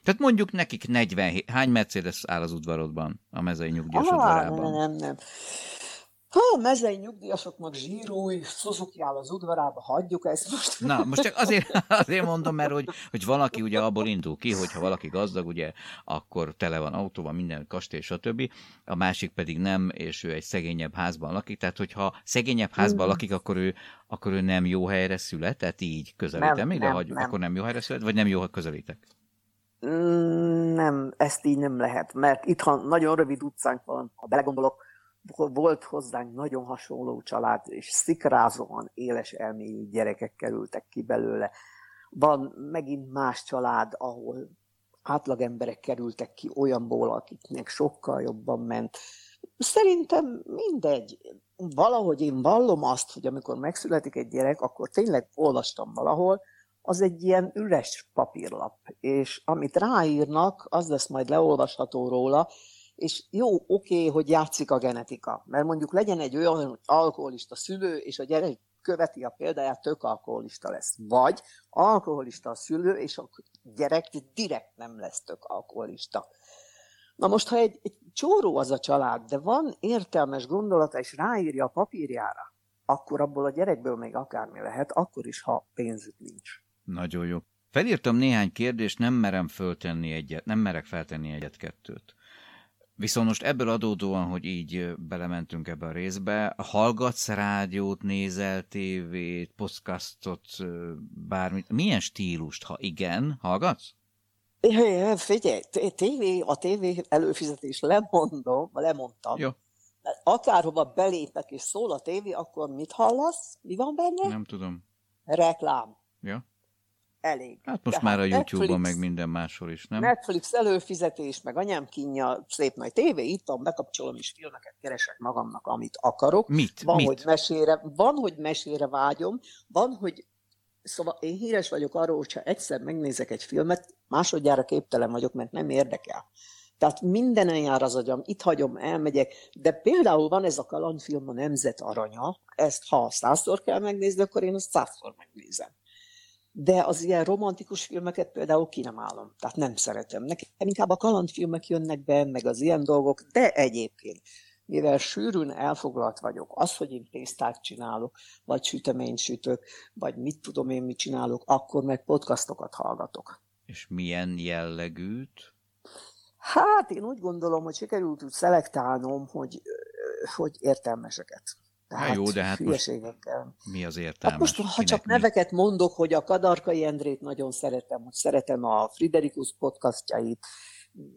Tehát mondjuk nekik 47, hány Mercedes áll az udvarodban, a mezei nyugdíjas Ah, udvarában? nem, nem, nem. Ha a mezei nyugdíjasoknak zsírúj, Suzuki áll az udvarába, hagyjuk ezt most. Na, most csak azért, azért mondom, mert hogy, hogy valaki ugye abból indul ki, hogy ha valaki gazdag, ugye, akkor tele van autóban, minden kastély, stb. A másik pedig nem, és ő egy szegényebb házban lakik. Tehát, hogyha szegényebb házban Mm. lakik, akkor ő, akkor ő nem jó helyre született, így közelítem Nem, még, de nem, hagyjuk, nem. akkor nem jó helyre született, vagy nem jó, ha közelítek. Mm, Nem, ezt így nem lehet, mert itthon nagyon rövid utcánk van, ha belegondolok, volt hozzánk nagyon hasonló család, és szikrázóan éles elmélyű gyerekek kerültek ki belőle. Van megint más család, ahol átlagemberek kerültek ki olyanból, akiknek sokkal jobban ment. Szerintem mindegy. Valahogy én vallom azt, hogy amikor megszületik egy gyerek, akkor tényleg olvastam valahol, az egy ilyen üres papírlap, és amit ráírnak, az lesz majd leolvasható róla, és jó, oké, hogy játszik a genetika, mert mondjuk legyen egy olyan alkoholista szülő, és a gyerek követi a példáját, tök alkoholista lesz. Vagy alkoholista a szülő, és a gyerek direkt nem lesz tök alkoholista. Na most, ha egy, egy csóró az a család, de van értelmes gondolata, és ráírja a papírjára, akkor abból a gyerekből még akármi lehet, akkor is, ha pénzük nincs. Nagyon jó. Felírtam néhány kérdést, nem merem föltenni egyet, nem merek feltenni egyet-kettőt. Viszont most ebből adódóan, hogy így belementünk ebbe a részbe, hallgatsz rádiót, nézel tévét, podcastot, bármit, milyen stílust, ha igen, hallgatsz? Figyelj, tévé, a tévé előfizetés lemondom, lemondtam. Jó. Akárhova belépek és szól a tévé, akkor mit hallasz? Mi van benne? Nem tudom. Reklám. Ja. Elég. Hát most Tehát már a YouTube-on, meg minden máshol is, nem? Netflix előfizetés, meg anyám kínja, szép nagy tévé, itt van, bekapcsolom és filmeket keresek magamnak, amit akarok. Mit? Van, Mit? hogy mesére, van, hogy mesére vágyom, van, hogy Szóval én híres vagyok arról, hogyha egyszer megnézek egy filmet, másodjára képtelen vagyok, mert nem érdekel. Tehát mindenen jár az agyam, itt hagyom, elmegyek, de például van ez a kalandfilm a Nemzet Aranya, ezt ha százszor kell megnézni, akkor én azt százszor megnézem. De az ilyen romantikus filmeket például ki nem állom, tehát nem szeretem. Nekem inkább a kalandfilmek jönnek be, meg az ilyen dolgok, de egyébként, mivel sűrűn elfoglalt vagyok, az, hogy én tésztát csinálok, vagy süteményt sütök, vagy mit tudom én, mit csinálok, akkor meg podcastokat hallgatok. És milyen jellegűt? Hát én úgy gondolom, hogy sikerült úgy szelektálnom, hogy, hogy értelmeseket. Tehát jó, de hát most. Mi az Hát értelmes? most, ha Kinek csak mi? neveket mondok, hogy a Kadarkai Endrét nagyon szeretem, hogy szeretem a Friderikus podcastjait,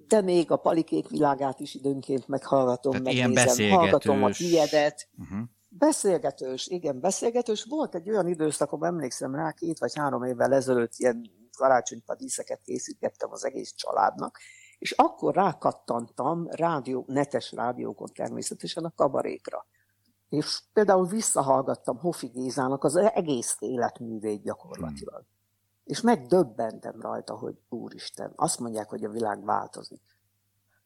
de még a Palikék világát is időnként meghallgatom, Tehát megnézem, hallgatom a tiédet. Uh-huh. Beszélgetős, igen, beszélgetős. Volt egy olyan időszakom, emlékszem rá, két vagy három évvel ezelőtt ilyen karácsonyfa díszeket készítettem az egész családnak, és akkor rákattantam rádió, netes rádiókon természetesen a kabarékra. És például visszahallgattam Hofi Gézának az egész életművét gyakorlatilag. Hmm. És megdöbbentem rajta, hogy úristen, azt mondják, hogy a világ változik.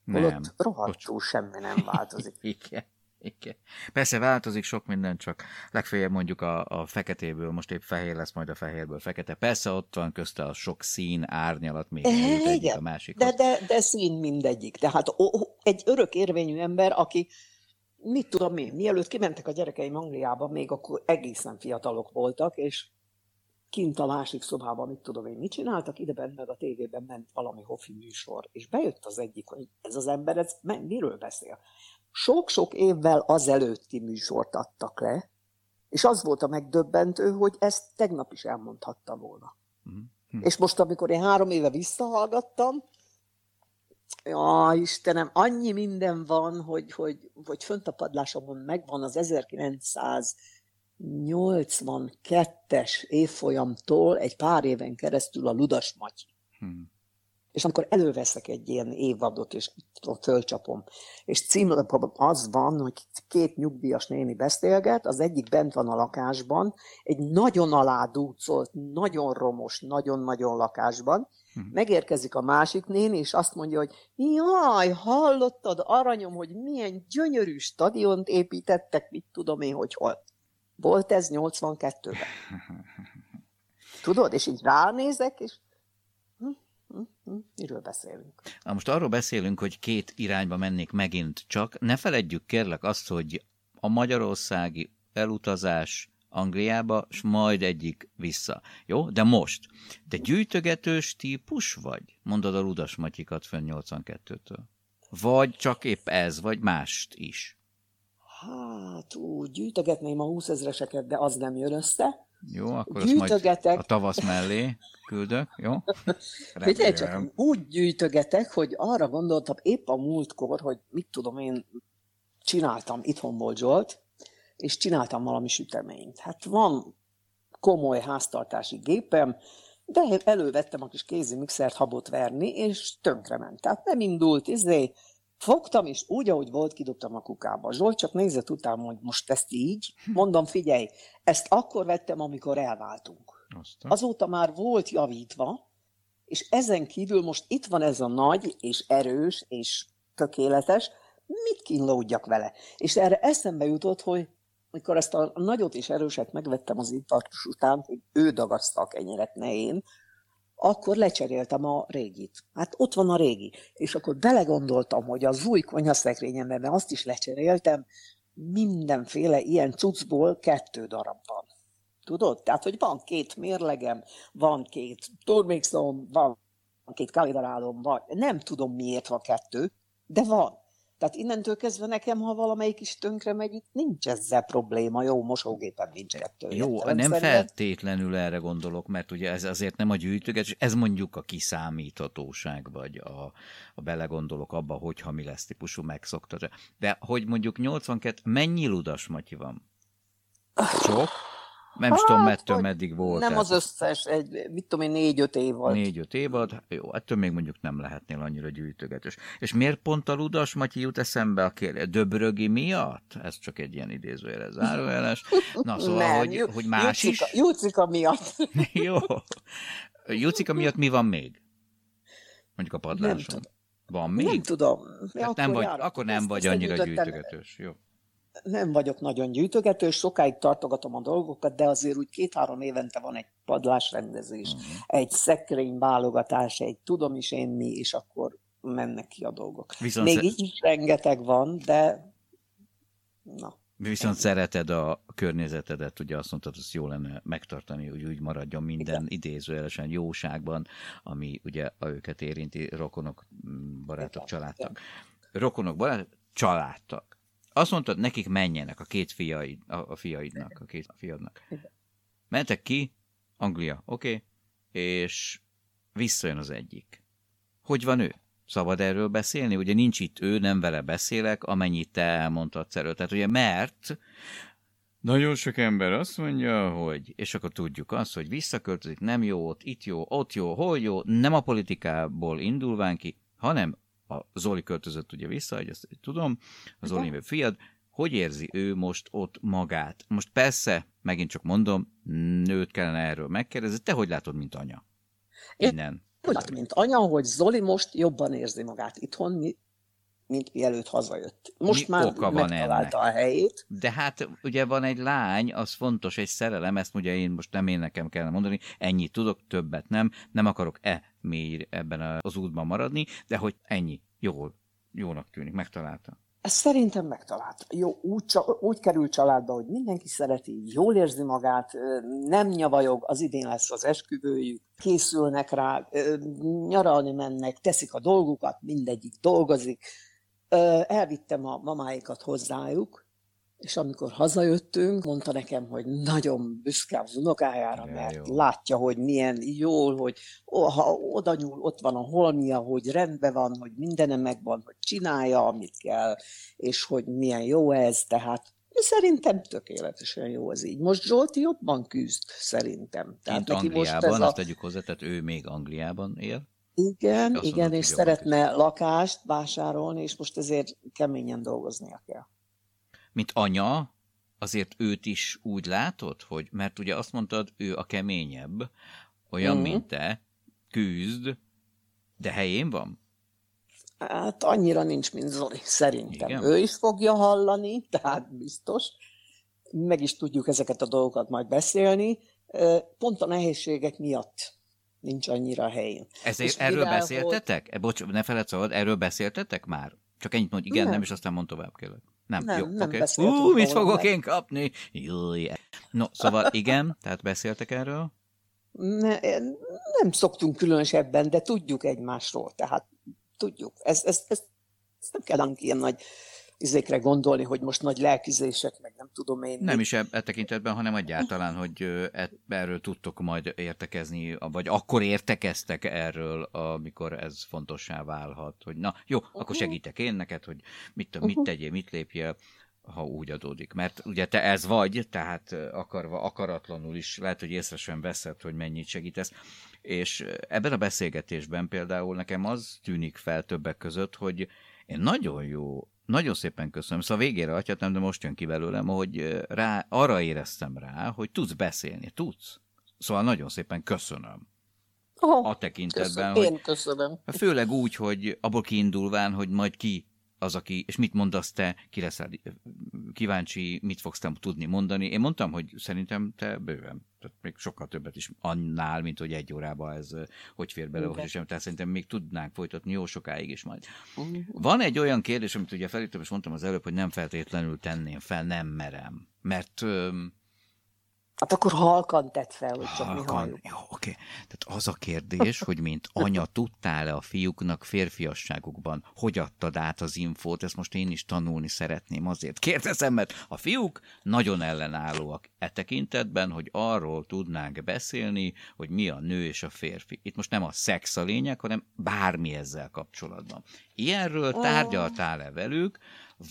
Nem. Holott rohadtul semmi nem változik. (laughs) Igen. Igen. Persze változik sok minden, csak legfeljebb mondjuk a, a feketéből, most épp fehér lesz, majd a fehérből fekete. Persze ott van közte a sok szín, árnyalat, még Eh, egyik a másikhoz. De, de, de szín mindegyik. Tehát o, o, egy örök érvényű ember, aki mit tudom én, mielőtt kimentek a gyerekeim Angliába, még akkor egészen fiatalok voltak, és kint a másik szobában, mit tudom én, mit csináltak, ide bent meg a tévében ment valami hofi műsor, és bejött az egyik, hogy ez az ember, ez miről beszél? Sok-sok évvel azelőtti műsort adtak le, és az volt a megdöbbentő, hogy ezt tegnap is elmondhatta volna. Mhm. Hm. És most, amikor én három éve visszahallgattam, ja, Istenem, annyi minden van, hogy, hogy, hogy fönt a padlásomon megvan az 1982-es évfolyamtól egy pár éven keresztül a Ludas Matyi. Hm. És amikor előveszek egy ilyen évadot, és fölcsapom, és címlapon az van, hogy két nyugdíjas néni beszélget, az egyik bent van a lakásban, egy nagyon aládúcolt, nagyon romos, nagyon-nagyon lakásban. Megérkezik a másik néni, és azt mondja, hogy jaj, hallottad, aranyom, hogy milyen gyönyörű stadiont építettek, mit tudom én, hogy hol. Volt ez 82-ben. (laughs) Tudod, és így ránézek, és hm, hm, hm, miről beszélünk? Na most arról beszélünk, hogy két irányba mennék megint, csak ne feledjük kérlek azt, hogy a magyarországi elutazás Angliába, és majd egyik vissza. Jó? De most, te gyűjtögetős típus vagy? Mondod a Ludas Matyikat fönn 82-től. Vagy csak épp ez, vagy mást is. Hát, úgy gyűjtögetném a 20 ezreseket, de az nem jön össze. Jó, akkor azt majd Gyűjtögetek. a tavasz mellé küldök, jó? (laughs) Figyelj csak, úgy gyűjtögetek, hogy arra gondoltam épp a múltkor, hogy mit tudom én, csináltam, itthon volt Zsolt, és csináltam valami süteményt. Hát van komoly háztartási gépem, de elővettem a kis kézi mixert habot verni, és tönkrement. Tehát nem indult, izé, fogtam, és úgy, ahogy volt, kidobtam a kukába. Zsolt csak nézett utána, hogy most ezt így. Mondom, figyelj, ezt akkor vettem, amikor elváltunk. Aztán. Azóta már volt javítva, és ezen kívül most itt van ez a nagy, és erős, és tökéletes, mit kínlódjak vele? És erre eszembe jutott, hogy amikor ezt a nagyot és erőset megvettem az infarktus után, hogy ő dagaszta a kenyeret, ne én, akkor lecseréltem a régit. Hát ott van a régi. És akkor belegondoltam, hogy az új konyhaszekrényemben, mert azt is lecseréltem, mindenféle ilyen cuccból kettő darab van. Tudod? Tehát, hogy van két mérlegem, van két turmixom, van két kalidarálom, van. Nem tudom, miért van kettő, de van. Tehát innentől kezdve nekem, ha valamelyik is tönkre megy, itt nincs ezzel probléma. Jó, mosógépem nincs ettől. Jó, nem feltétlenül erre gondolok, mert ugye ez azért nem a gyűjtögetés, ez mondjuk a kiszámíthatóság, vagy a, a belegondolok abba, hogyha mi lesz típusú megszoktatás. De hogy mondjuk 82, mennyi ludas Matyi van? Sok? Nem hát, tudom, mettől meddig volt. Nem az összes, egy, mit tudom én, négy-öt év volt. Négy-öt évad, jó, ettől még mondjuk nem lehetnél annyira gyűjtögetős. És miért pont a Ludas Matyi jut eszembe a kérdés? Döbrögi miatt? Ez csak egy ilyen idézőjeles zárójeles. Na, szóval, nem, hogy, hogy más Jucika, is. Jucika miatt. (laughs) jó. Jucika miatt mi van még? Mondjuk a padláson. Van még? Nem tudom. Hát nem vagy, akkor nem vagy annyira gyűjtögetős. Jó nem vagyok nagyon gyűjtögető, sokáig tartogatom a dolgokat, de azért úgy két-három évente van egy padlásrendezés, uh-huh. egy szekrény válogatás, egy tudom is én mi, és akkor mennek ki a dolgok. Viszont Még így is rengeteg van, de na. Viszont ennyi. szereted a környezetedet, ugye azt mondtad, hogy jó lenne megtartani, hogy úgy maradjon minden Igen. idézőjelesen jóságban, ami ugye a őket érinti, rokonok, barátok, Igen. családtag. Rokonok, barátok, családtag azt mondtad, nekik menjenek a két fiaid, a, a fiaidnak, a két fiadnak. Mentek ki, Anglia, oké, okay, és visszajön az egyik. Hogy van ő? Szabad erről beszélni? Ugye nincs itt ő, nem vele beszélek, amennyit te elmondtad erről. Tehát ugye mert nagyon sok ember azt mondja, hogy, és akkor tudjuk azt, hogy visszaköltözik, nem jó ott, itt jó, ott jó, hol jó, nem a politikából indulván ki, hanem a Zoli költözött ugye vissza, hogy ezt tudom, a Zoli fiad, hogy érzi ő most ott magát? Most persze, megint csak mondom, nőt kellene erről megkérdezni, te hogy látod, mint anya? Innen. Úgy látom, mint anya, hogy Zoli most jobban érzi magát itthon, mint mielőtt hazajött. Most Mi már oka van ennek? a helyét. De hát ugye van egy lány, az fontos, egy szerelem, ezt ugye én most nem én nekem kellene mondani, ennyit tudok, többet nem, nem akarok e mély ebben az útban maradni, de hogy ennyi, jól, jónak tűnik, megtalálta. Ezt szerintem megtalálta. Jó, úgy, úgy kerül családba, hogy mindenki szereti, jól érzi magát, nem nyavajog, az idén lesz az esküvőjük, készülnek rá, nyaralni mennek, teszik a dolgukat, mindegyik dolgozik, elvittem a mamáikat hozzájuk, és amikor hazajöttünk, mondta nekem, hogy nagyon büszke az unokájára, ja, mert jó. látja, hogy milyen jól, hogy ha oda nyúl, ott van a holmia, hogy rendben van, hogy mindenem megvan, hogy csinálja, amit kell, és hogy milyen jó ez, tehát Szerintem tökéletesen jó az így. Most Zsolti jobban küzd, szerintem. Tehát Mint Angliában, most ez azt a... tegyük hozzá, tehát ő még Angliában él. Igen, Azt igen, és szeretne is. lakást vásárolni, és most ezért keményen dolgoznia kell. Mint anya, azért őt is úgy látod, hogy, mert ugye azt mondtad, ő a keményebb, olyan, mm. mint te, küzd, de helyén van? Hát annyira nincs, mint Zoli, szerintem. Igen? Ő is fogja hallani, tehát biztos. Meg is tudjuk ezeket a dolgokat majd beszélni. Pont a nehézségek miatt nincs annyira a helyén. Ezért és erről beszéltetek? Volt... E, bocs, ne feled szabad, erről beszéltetek már? Csak ennyit mond, igen, nem, nem és aztán mond tovább kérlek. Nem, nem, jó, nem okay. Ú, mit fogok én kapni? Júj. No, szóval (laughs) igen, tehát beszéltek erről? Ne, nem szoktunk különösebben, de tudjuk egymásról, tehát tudjuk. Ez, ez, ez, ez nem kell ilyen nagy izékre gondolni, hogy most nagy lelkizések, meg nem tudom én. Nem is e, e tekintetben, hanem egyáltalán, (laughs) hogy e, erről tudtok majd értekezni, vagy akkor értekeztek erről, amikor ez fontossá válhat, hogy na jó, akkor segítek én neked, hogy mit, mit tegyél, mit lépjél, ha úgy adódik. Mert ugye te ez vagy, tehát akarva, akaratlanul is lehet, hogy észre sem veszed, hogy mennyit segítesz. És ebben a beszélgetésben például nekem az tűnik fel többek között, hogy én nagyon jó nagyon szépen köszönöm. Szóval végére atyatám, de most jön ki belőlem, hogy rá, arra éreztem rá, hogy tudsz beszélni, tudsz. Szóval nagyon szépen köszönöm. Oh, a tekintetben, köszönöm. Én köszönöm. Főleg úgy, hogy abból kiindulván, hogy majd ki az, aki, és mit mondasz te, ki leszel kíváncsi, mit fogsz te tudni mondani. Én mondtam, hogy szerintem te bőven, tehát még sokkal többet is annál, mint hogy egy órában ez hogy fér bele, hogy sem. Tehát szerintem még tudnánk folytatni jó sokáig is majd. Uh-huh. Van egy olyan kérdés, amit ugye felírtam, és mondtam az előbb, hogy nem feltétlenül tenném fel, nem merem. Mert Hát akkor halkan tett fel, hogy csak halkan, mi Jó, oké. Tehát az a kérdés, hogy mint anya tudtál-e a fiúknak férfiasságukban, hogy adtad át az infót, ezt most én is tanulni szeretném, azért kérdezem, mert a fiúk nagyon ellenállóak e tekintetben, hogy arról tudnánk beszélni, hogy mi a nő és a férfi. Itt most nem a szex a lényeg, hanem bármi ezzel kapcsolatban. Ilyenről tárgyaltál-e velük,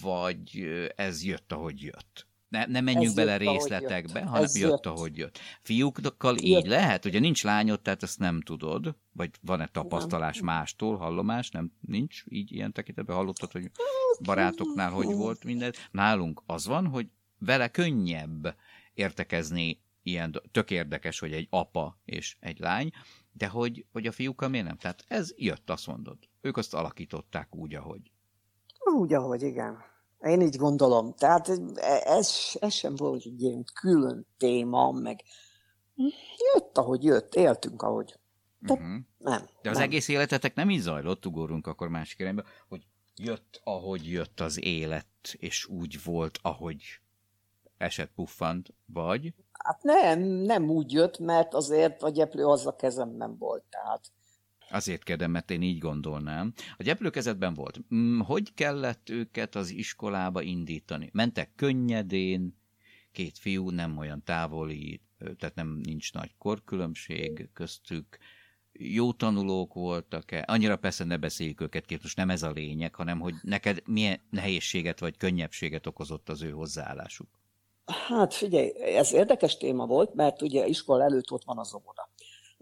vagy ez jött, ahogy jött? Ne, ne menjünk ez bele jött, részletekbe, hanem ez jött, jött, ahogy jött. Fiúkkal így jött. lehet? Ugye nincs lányod, tehát ezt nem tudod, vagy van-e tapasztalás nem. mástól, hallomás, nem, nincs így ilyen tekintetben, hallottad, hogy barátoknál hogy volt minden. Nálunk az van, hogy vele könnyebb értekezni ilyen, tök érdekes, hogy egy apa és egy lány, de hogy, hogy a fiúkkal miért nem? Tehát ez jött, azt mondod. Ők azt alakították úgy, ahogy. Úgy, ahogy igen. Én így gondolom. Tehát ez, ez sem volt egy ilyen külön téma, meg jött, ahogy jött, éltünk, ahogy. De uh-huh. nem. De az nem. egész életetek nem így zajlott, ugorunk akkor másik irányba, hogy jött, ahogy jött az élet, és úgy volt, ahogy esett puffant, vagy? Hát nem, nem úgy jött, mert azért a gyeplő az a kezemben volt, tehát Azért kérdem, mert én így gondolnám. A gyeplőkezetben volt. Mm, hogy kellett őket az iskolába indítani? Mentek könnyedén, két fiú nem olyan távoli, tehát nem nincs nagy korkülönbség köztük, jó tanulók voltak-e? Annyira persze ne beszéljük őket két, most nem ez a lényeg, hanem hogy neked milyen nehézséget vagy könnyebbséget okozott az ő hozzáállásuk. Hát figyelj, ez érdekes téma volt, mert ugye iskola előtt ott van az óvoda.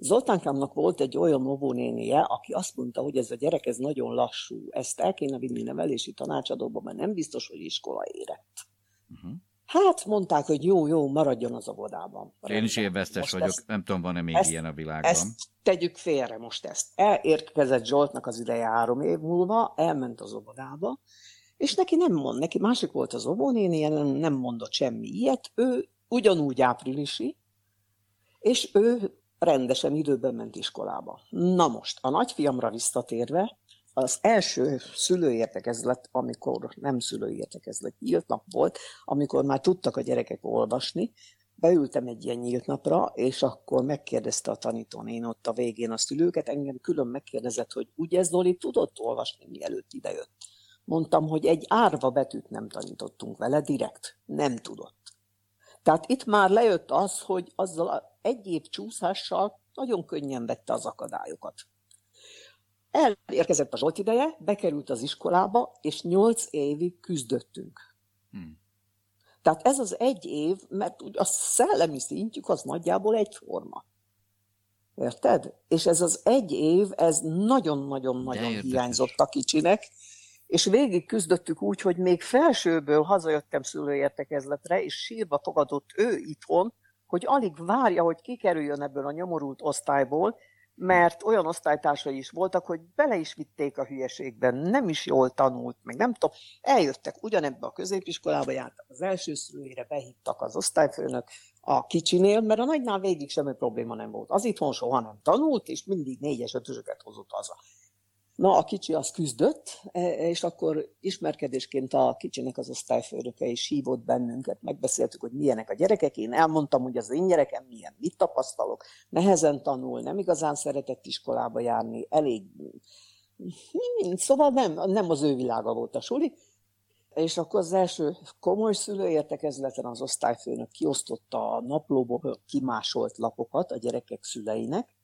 Zoltánkámnak volt egy olyan óvónénie, aki azt mondta, hogy ez a gyerek ez nagyon lassú, ezt el kéne vinni nevelési tanácsadóba, mert nem biztos, hogy iskola érett. Uh-huh. Hát mondták, hogy jó, jó, maradjon az óvodában. Én is élveztes vagyok, ezt, nem tudom, van-e még ezt, ilyen a világban. Ezt tegyük félre most ezt. Elérkezett Zsoltnak az ideje három év múlva, elment az óvodába, és neki nem mond, neki másik volt az óvónéni, nem mondott semmi ilyet, ő ugyanúgy áprilisi, és ő rendesen időben ment iskolába. Na most, a nagyfiamra visszatérve, az első szülőértekezlet, amikor nem szülőértekezlet, nyílt nap volt, amikor már tudtak a gyerekek olvasni, beültem egy ilyen nyílt napra, és akkor megkérdezte a tanítónén ott a végén a szülőket, engem külön megkérdezett, hogy ugye Zoli tudott olvasni, mielőtt idejött. Mondtam, hogy egy árva betűt nem tanítottunk vele, direkt. Nem tudott. Tehát itt már lejött az, hogy azzal egy év csúszással nagyon könnyen vette az akadályokat. Elérkezett a Zsolt ideje, bekerült az iskolába, és nyolc évig küzdöttünk. Hmm. Tehát ez az egy év, mert úgy a szellemi szintjük az nagyjából egyforma. Érted? És ez az egy év, ez nagyon-nagyon-nagyon hiányzott a kicsinek, és végig küzdöttük úgy, hogy még felsőből hazajöttem szülőértekezletre, és sírva fogadott ő itthon, hogy alig várja, hogy kikerüljön ebből a nyomorult osztályból, mert olyan osztálytársai is voltak, hogy bele is vitték a hülyeségben, nem is jól tanult, meg nem tudom, eljöttek ugyanebbe a középiskolába, jártak az első szülőire, behittak az osztályfőnök a kicsinél, mert a nagynál végig semmi probléma nem volt. Az itthon soha nem tanult, és mindig négyes ötösöket hozott haza. Na, a kicsi az küzdött, e, és akkor ismerkedésként a kicsinek az osztályfőnöke is hívott bennünket, megbeszéltük, hogy milyenek a gyerekek. Én elmondtam, hogy az én gyerekem milyen, mit tapasztalok, nehezen tanul, nem igazán szeretett iskolába járni, elég... Szóval nem, nem az ő világa volt a suli. És akkor az első komoly szülőértekezleten az osztályfőnök kiosztotta a naplóból kimásolt lapokat a gyerekek szüleinek,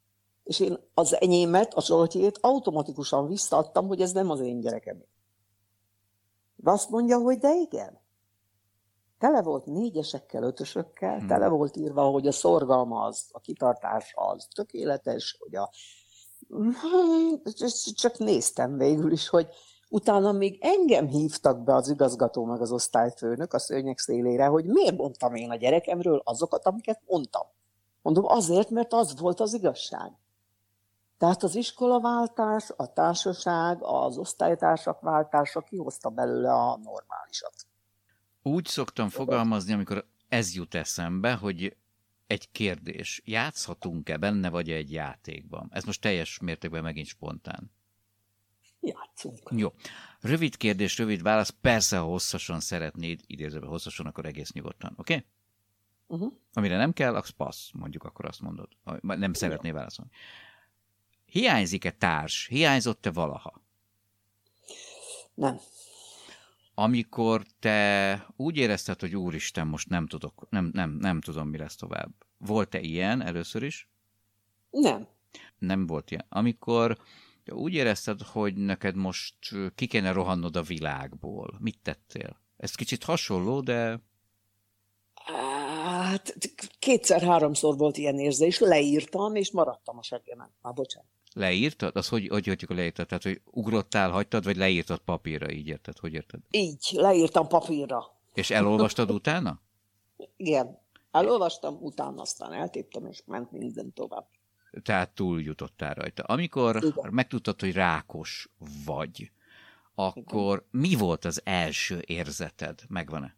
és én az enyémet, a Zsoltjét automatikusan visszaadtam, hogy ez nem az én gyerekem. De azt mondja, hogy de igen. Tele volt négyesekkel, ötösökkel, hmm. tele volt írva, hogy a szorgalma az, a kitartás az tökéletes, hogy a... Csak néztem végül is, hogy utána még engem hívtak be az igazgató meg az osztályfőnök a szőnyek szélére, hogy miért mondtam én a gyerekemről azokat, amiket mondtam. Mondom, azért, mert az volt az igazság. Tehát az iskolaváltás, a társaság, az osztálytársak váltása kihozta belőle a normálisat. Úgy szoktam fogalmazni, amikor ez jut eszembe, hogy egy kérdés. Játszhatunk-e benne, vagy egy játékban? Ez most teljes mértékben megint spontán. Játszunk. Jó. Rövid kérdés, rövid válasz. Persze, ha hosszasan szeretnéd, idézőben hosszasan, akkor egész nyugodtan. Oké? Okay? Uh-huh. Amire nem kell, az passz, mondjuk akkor azt mondod. Nem szeretné válaszolni. Hiányzik-e társ? Hiányzott-e valaha? Nem. Amikor te úgy érezted, hogy úristen, most nem tudok, nem, nem, nem tudom, mi lesz tovább. Volt-e ilyen először is? Nem. Nem volt ilyen. Amikor úgy érezted, hogy neked most ki kéne rohannod a világból, mit tettél? Ez kicsit hasonló, de... Hát kétszer-háromszor volt ilyen érzés, leírtam, és maradtam a seggemen. Már bocsánat. Leírtad? Az hogy, hogy hogy leírtad? Tehát, hogy ugrottál, hagytad, vagy leírtad papírra, így érted? Hogy érted? Így, leírtam papírra. És elolvastad utána? Igen. Elolvastam, utána aztán eltéptem, és ment minden tovább. Tehát túljutottál rajta. Amikor Igen. megtudtad, hogy rákos vagy, akkor Igen. mi volt az első érzeted? Megvan-e?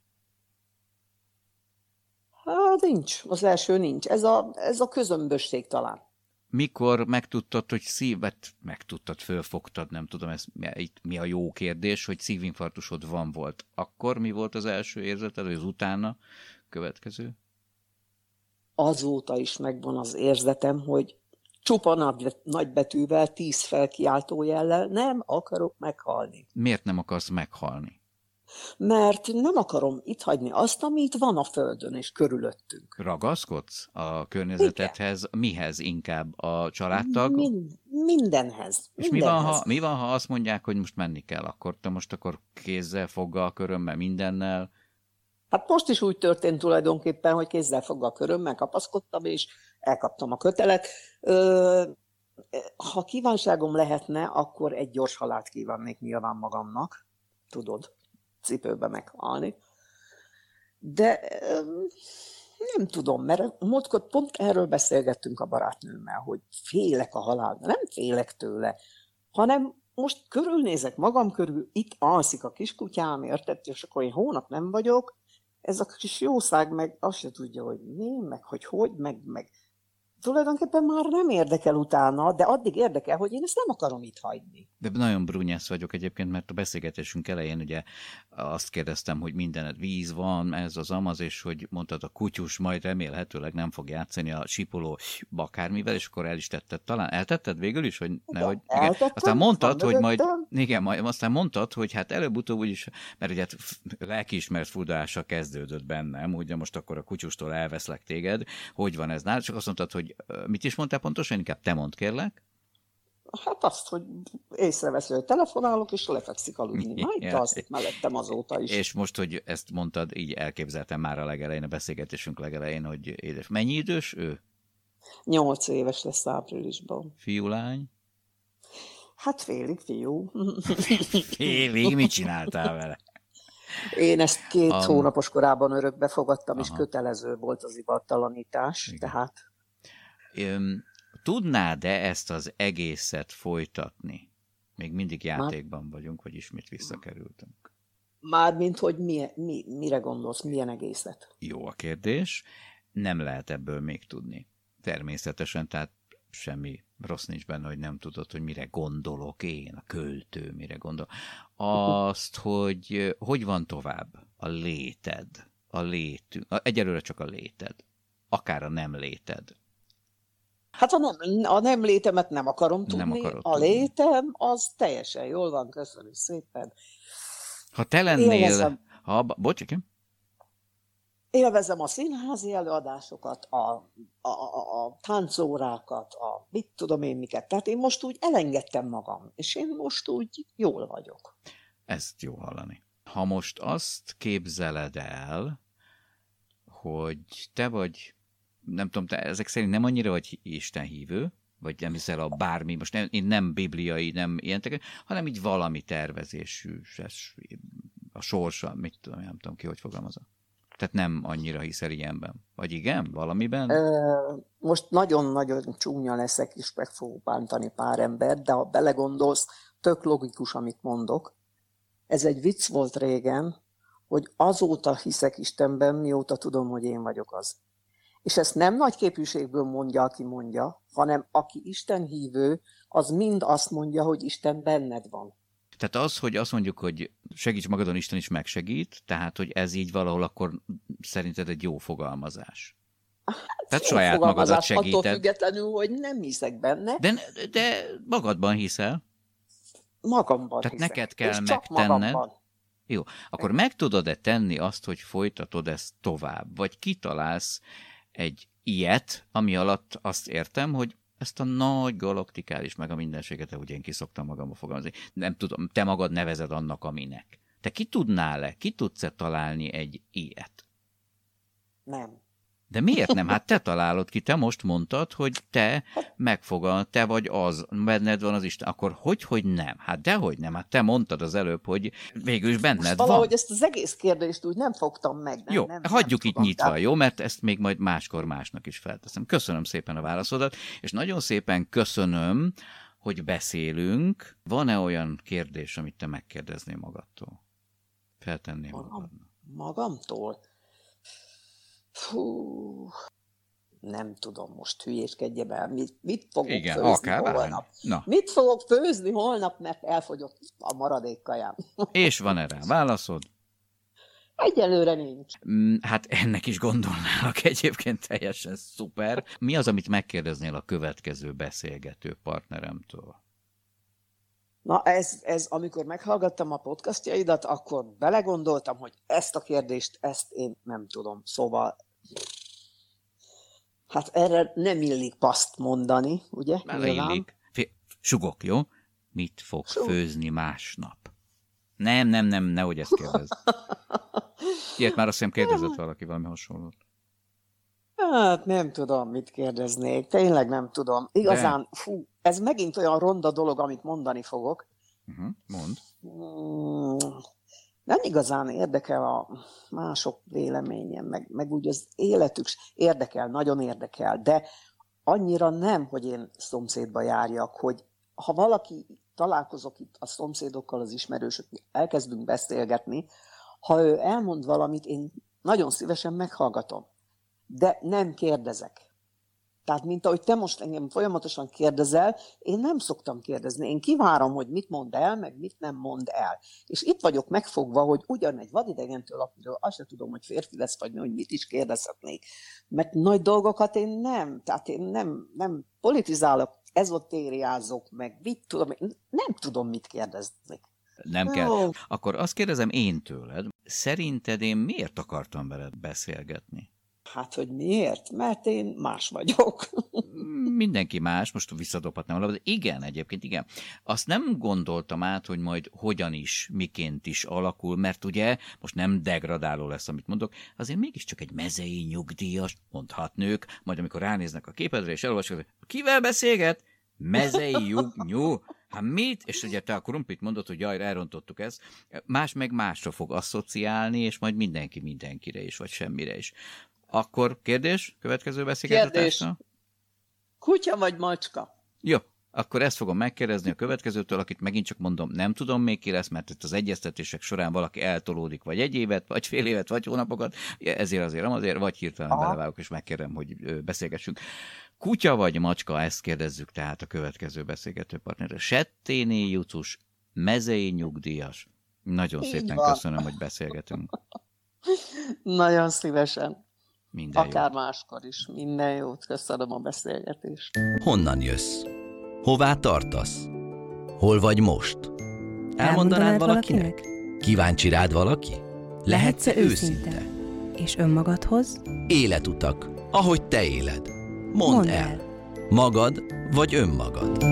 Hát nincs. Az első nincs. Ez a, ez a közömbösség talán mikor megtudtad, hogy szívet, megtudtad, fölfogtad, nem tudom, ez itt mi a jó kérdés, hogy szívinfarktusod van volt, akkor mi volt az első érzeted, vagy az utána következő? Azóta is megvan az érzetem, hogy csupa nagy, nagy betűvel, tíz felkiáltó jellel nem akarok meghalni. Miért nem akarsz meghalni? Mert nem akarom itt hagyni azt, amit van a Földön és körülöttünk. Ragaszkodsz a környezetedhez? Igen. Mihez inkább? A családtag? Mind, mindenhez. És mindenhez. Mi, van, ha, mi van, ha azt mondják, hogy most menni kell? Akkor te most akkor kézzel, foggal, körömmel, mindennel? Hát most is úgy történt tulajdonképpen, hogy kézzel, foggal, körömmel kapaszkodtam, és elkaptam a kötelet. Ö, ha kívánságom lehetne, akkor egy gyors halált kívánnék nyilván magamnak, tudod cipőbe meghalni. De nem tudom, mert múltkor pont erről beszélgettünk a barátnőmmel, hogy félek a halálba. Nem félek tőle, hanem most körülnézek magam körül, itt alszik a kiskutyám, érted? És akkor én hónap nem vagyok, ez a kis jószág meg azt se tudja, hogy mi, meg hogy hogy, meg, meg tulajdonképpen már nem érdekel utána, de addig érdekel, hogy én ezt nem akarom itt hagyni. De nagyon brunyász vagyok egyébként, mert a beszélgetésünk elején ugye azt kérdeztem, hogy mindened víz van, ez az amaz, és hogy mondtad a kutyus majd remélhetőleg nem fog játszani a sipoló bakármivel, és akkor el is tetted. Talán eltetted végül is, hogy nehogy... Igen. Aztán mondtad, hogy majd... Igen, majd, aztán mondtad, hogy hát előbb-utóbb úgyis, mert ugye hát lelkiismert fudása kezdődött bennem, ugye most akkor a kutyustól elveszlek téged, hogy van ez nálad, csak azt mondtad, hogy mit is mondtál pontosan, inkább te mondd kérlek. Hát azt, hogy észreveszi, hogy telefonálok, és lefekszik aludni. Már itt azt mellettem azóta is. És most, hogy ezt mondtad, így elképzeltem már a legelején, a beszélgetésünk legelején, hogy édes. Mennyi idős ő? Nyolc éves lesz áprilisban. Fiú, lány? Hát félig fiú. (laughs) félig? Mit csináltál vele? Én ezt két a... hónapos korában örökbe fogadtam, Aha. és kötelező volt az ivartalanítás, Igen. tehát... Tudnád-e ezt az egészet folytatni? Még mindig játékban vagyunk, vagy ismét visszakerültünk. Mármint, hogy mi, mi, mire gondolsz, milyen egészet? Jó a kérdés. Nem lehet ebből még tudni. Természetesen, tehát semmi rossz nincs benne, hogy nem tudod, hogy mire gondolok én, a költő mire gondol. Azt, hogy hogy van tovább a léted, a létünk, egyelőre csak a léted, akár a nem léted. Hát a nem, a nem létemet nem akarom tudni, nem akarod a létem az teljesen jól van, köszönöm szépen. Ha te lennél, Élvezem. ha, bocs, igen? Élvezem a színházi előadásokat, a, a, a, a táncórákat, a mit tudom én miket. Tehát én most úgy elengedtem magam, és én most úgy jól vagyok. Ezt jó hallani. Ha most azt képzeled el, hogy te vagy nem tudom, te ezek szerint nem annyira vagy Isten hívő, vagy nem hiszel a bármi, most nem, én nem bibliai, nem ilyen, hanem így valami tervezésű, a sorsa, mit tudom, nem tudom ki, hogy fogalmazza. Tehát nem annyira hiszel ilyenben. Vagy igen, valamiben? Most nagyon-nagyon csúnya leszek, és meg fogok bántani pár ember, de ha belegondolsz, tök logikus, amit mondok. Ez egy vicc volt régen, hogy azóta hiszek Istenben, mióta tudom, hogy én vagyok az. És ezt nem nagy képűségből mondja, aki mondja, hanem aki Isten hívő, az mind azt mondja, hogy Isten benned van. Tehát az, hogy azt mondjuk, hogy segíts magadon, Isten is megsegít, tehát, hogy ez így valahol akkor szerinted egy jó fogalmazás. Tehát Jó saját magadat fogalmazás, Attól segíted. függetlenül, hogy nem hiszek benne, De, de magadban hiszel. magamban Tehát hiszek. neked kell és megtenned. Jó, akkor meg tudod-e tenni azt, hogy folytatod ezt tovább? Vagy kitalálsz egy ilyet, ami alatt azt értem, hogy ezt a nagy galaktikális meg a mindenséget, ahogy én ki szoktam magamba fogalmazni, nem tudom, te magad nevezed annak, aminek. Te ki tudnál-e, ki tudsz-e találni egy ilyet? Nem. De miért nem? Hát te találod ki, te most mondtad, hogy te megfogal, te vagy az, benned van az Isten. Akkor hogy, hogy nem? Hát dehogy nem, hát te mondtad az előbb, hogy végül is benned Most van. valahogy ezt az egész kérdést úgy nem fogtam meg. Nem, Jó, nem, hagyjuk nem itt nyitva, Tehát jó? Mert ezt még majd máskor másnak is felteszem. Köszönöm szépen a válaszodat, és nagyon szépen köszönöm, hogy beszélünk. Van-e olyan kérdés, amit te megkérdeznél magadtól? Feltennél Magam? magadnak? Magamtól? Fú, nem tudom most hülyéskedjem el, mit, mit fogok Igen, főzni akár holnap. Na, Mit fogok főzni holnap, mert elfogyott a maradék kajám. és van erre válaszod? Egyelőre nincs. Mm, Hát ennek is gondolnálak egyébként teljesen szuper. Mi az, amit megkérdeznél a következő beszélgető partneremtől? Na ez, ez, amikor meghallgattam a podcastjaidat, akkor belegondoltam, hogy ezt a kérdést, ezt én nem tudom. Szóval, hát erre nem illik paszt mondani, ugye? Beleillik. Fé- Sugok, jó? Mit fog Sug. főzni másnap? Nem, nem, nem, nehogy ezt kérdez. (laughs) Ilyet már azt hiszem kérdezett valaki valami hasonlót. Hát nem tudom, mit kérdeznék. Tényleg nem tudom. Igazán, fú, ez megint olyan ronda dolog, amit mondani fogok. Uh-huh. Mond. Mm, nem igazán érdekel a mások véleménye, meg, meg úgy az életük érdekel, nagyon érdekel, de annyira nem, hogy én szomszédba járjak, hogy ha valaki találkozok itt a szomszédokkal, az ismerősök, elkezdünk beszélgetni, ha ő elmond valamit, én nagyon szívesen meghallgatom, de nem kérdezek. Tehát, mint ahogy te most engem folyamatosan kérdezel, én nem szoktam kérdezni. Én kivárom, hogy mit mond el, meg mit nem mond el. És itt vagyok megfogva, hogy ugyan egy vadidegentől, akiről azt se tudom, hogy férfi lesz, vagy hogy mit is kérdezhetnék. Mert nagy dolgokat én nem, tehát én nem, nem politizálok, ezotériázok, meg mit tudom, nem tudom, mit kérdezni. Nem kell. Ó, Akkor azt kérdezem én tőled, szerinted én miért akartam veled beszélgetni? Hát, hogy miért? Mert én más vagyok. (laughs) Mindenki más, most visszadobhatnám de igen, egyébként igen. Azt nem gondoltam át, hogy majd hogyan is, miként is alakul, mert ugye most nem degradáló lesz, amit mondok, azért mégiscsak egy mezei nyugdíjas, mondhatnők, majd amikor ránéznek a képedre, és elolvasok, hogy kivel beszélget? Mezei nyugnyú? (laughs) Hát mit? És ugye te a krumplit mondod, hogy jaj, elrontottuk ezt. Más meg másra fog asszociálni, és majd mindenki mindenkire is, vagy semmire is. Akkor kérdés? Következő beszélgetésre? Kutya vagy macska? Jó, akkor ezt fogom megkérdezni a következőtől, akit megint csak mondom, nem tudom még ki lesz, mert itt az egyeztetések során valaki eltolódik, vagy egy évet, vagy fél évet, vagy hónapokat, ezért azért nem azért, vagy hirtelen Aha. belevágok, és megkérem, hogy beszélgessünk. Kutya vagy macska, ezt kérdezzük tehát a következő beszélgető partnerre. Setténé Jucus, mezei nyugdíjas. Nagyon Így szépen van. köszönöm, hogy beszélgetünk. (laughs) Nagyon szívesen. Minden Akár jót. máskor is. Minden jót. Köszönöm a beszélgetést. Honnan jössz? Hová tartasz? Hol vagy most? Elmondanád Elmondanád valakinek? valakinek? Kíváncsi rád valaki? Lehetsz Lehetsz-e őszinte? őszinte? És önmagadhoz? Életutak, ahogy te éled. Mondd, Mondd el. el. Magad vagy önmagad?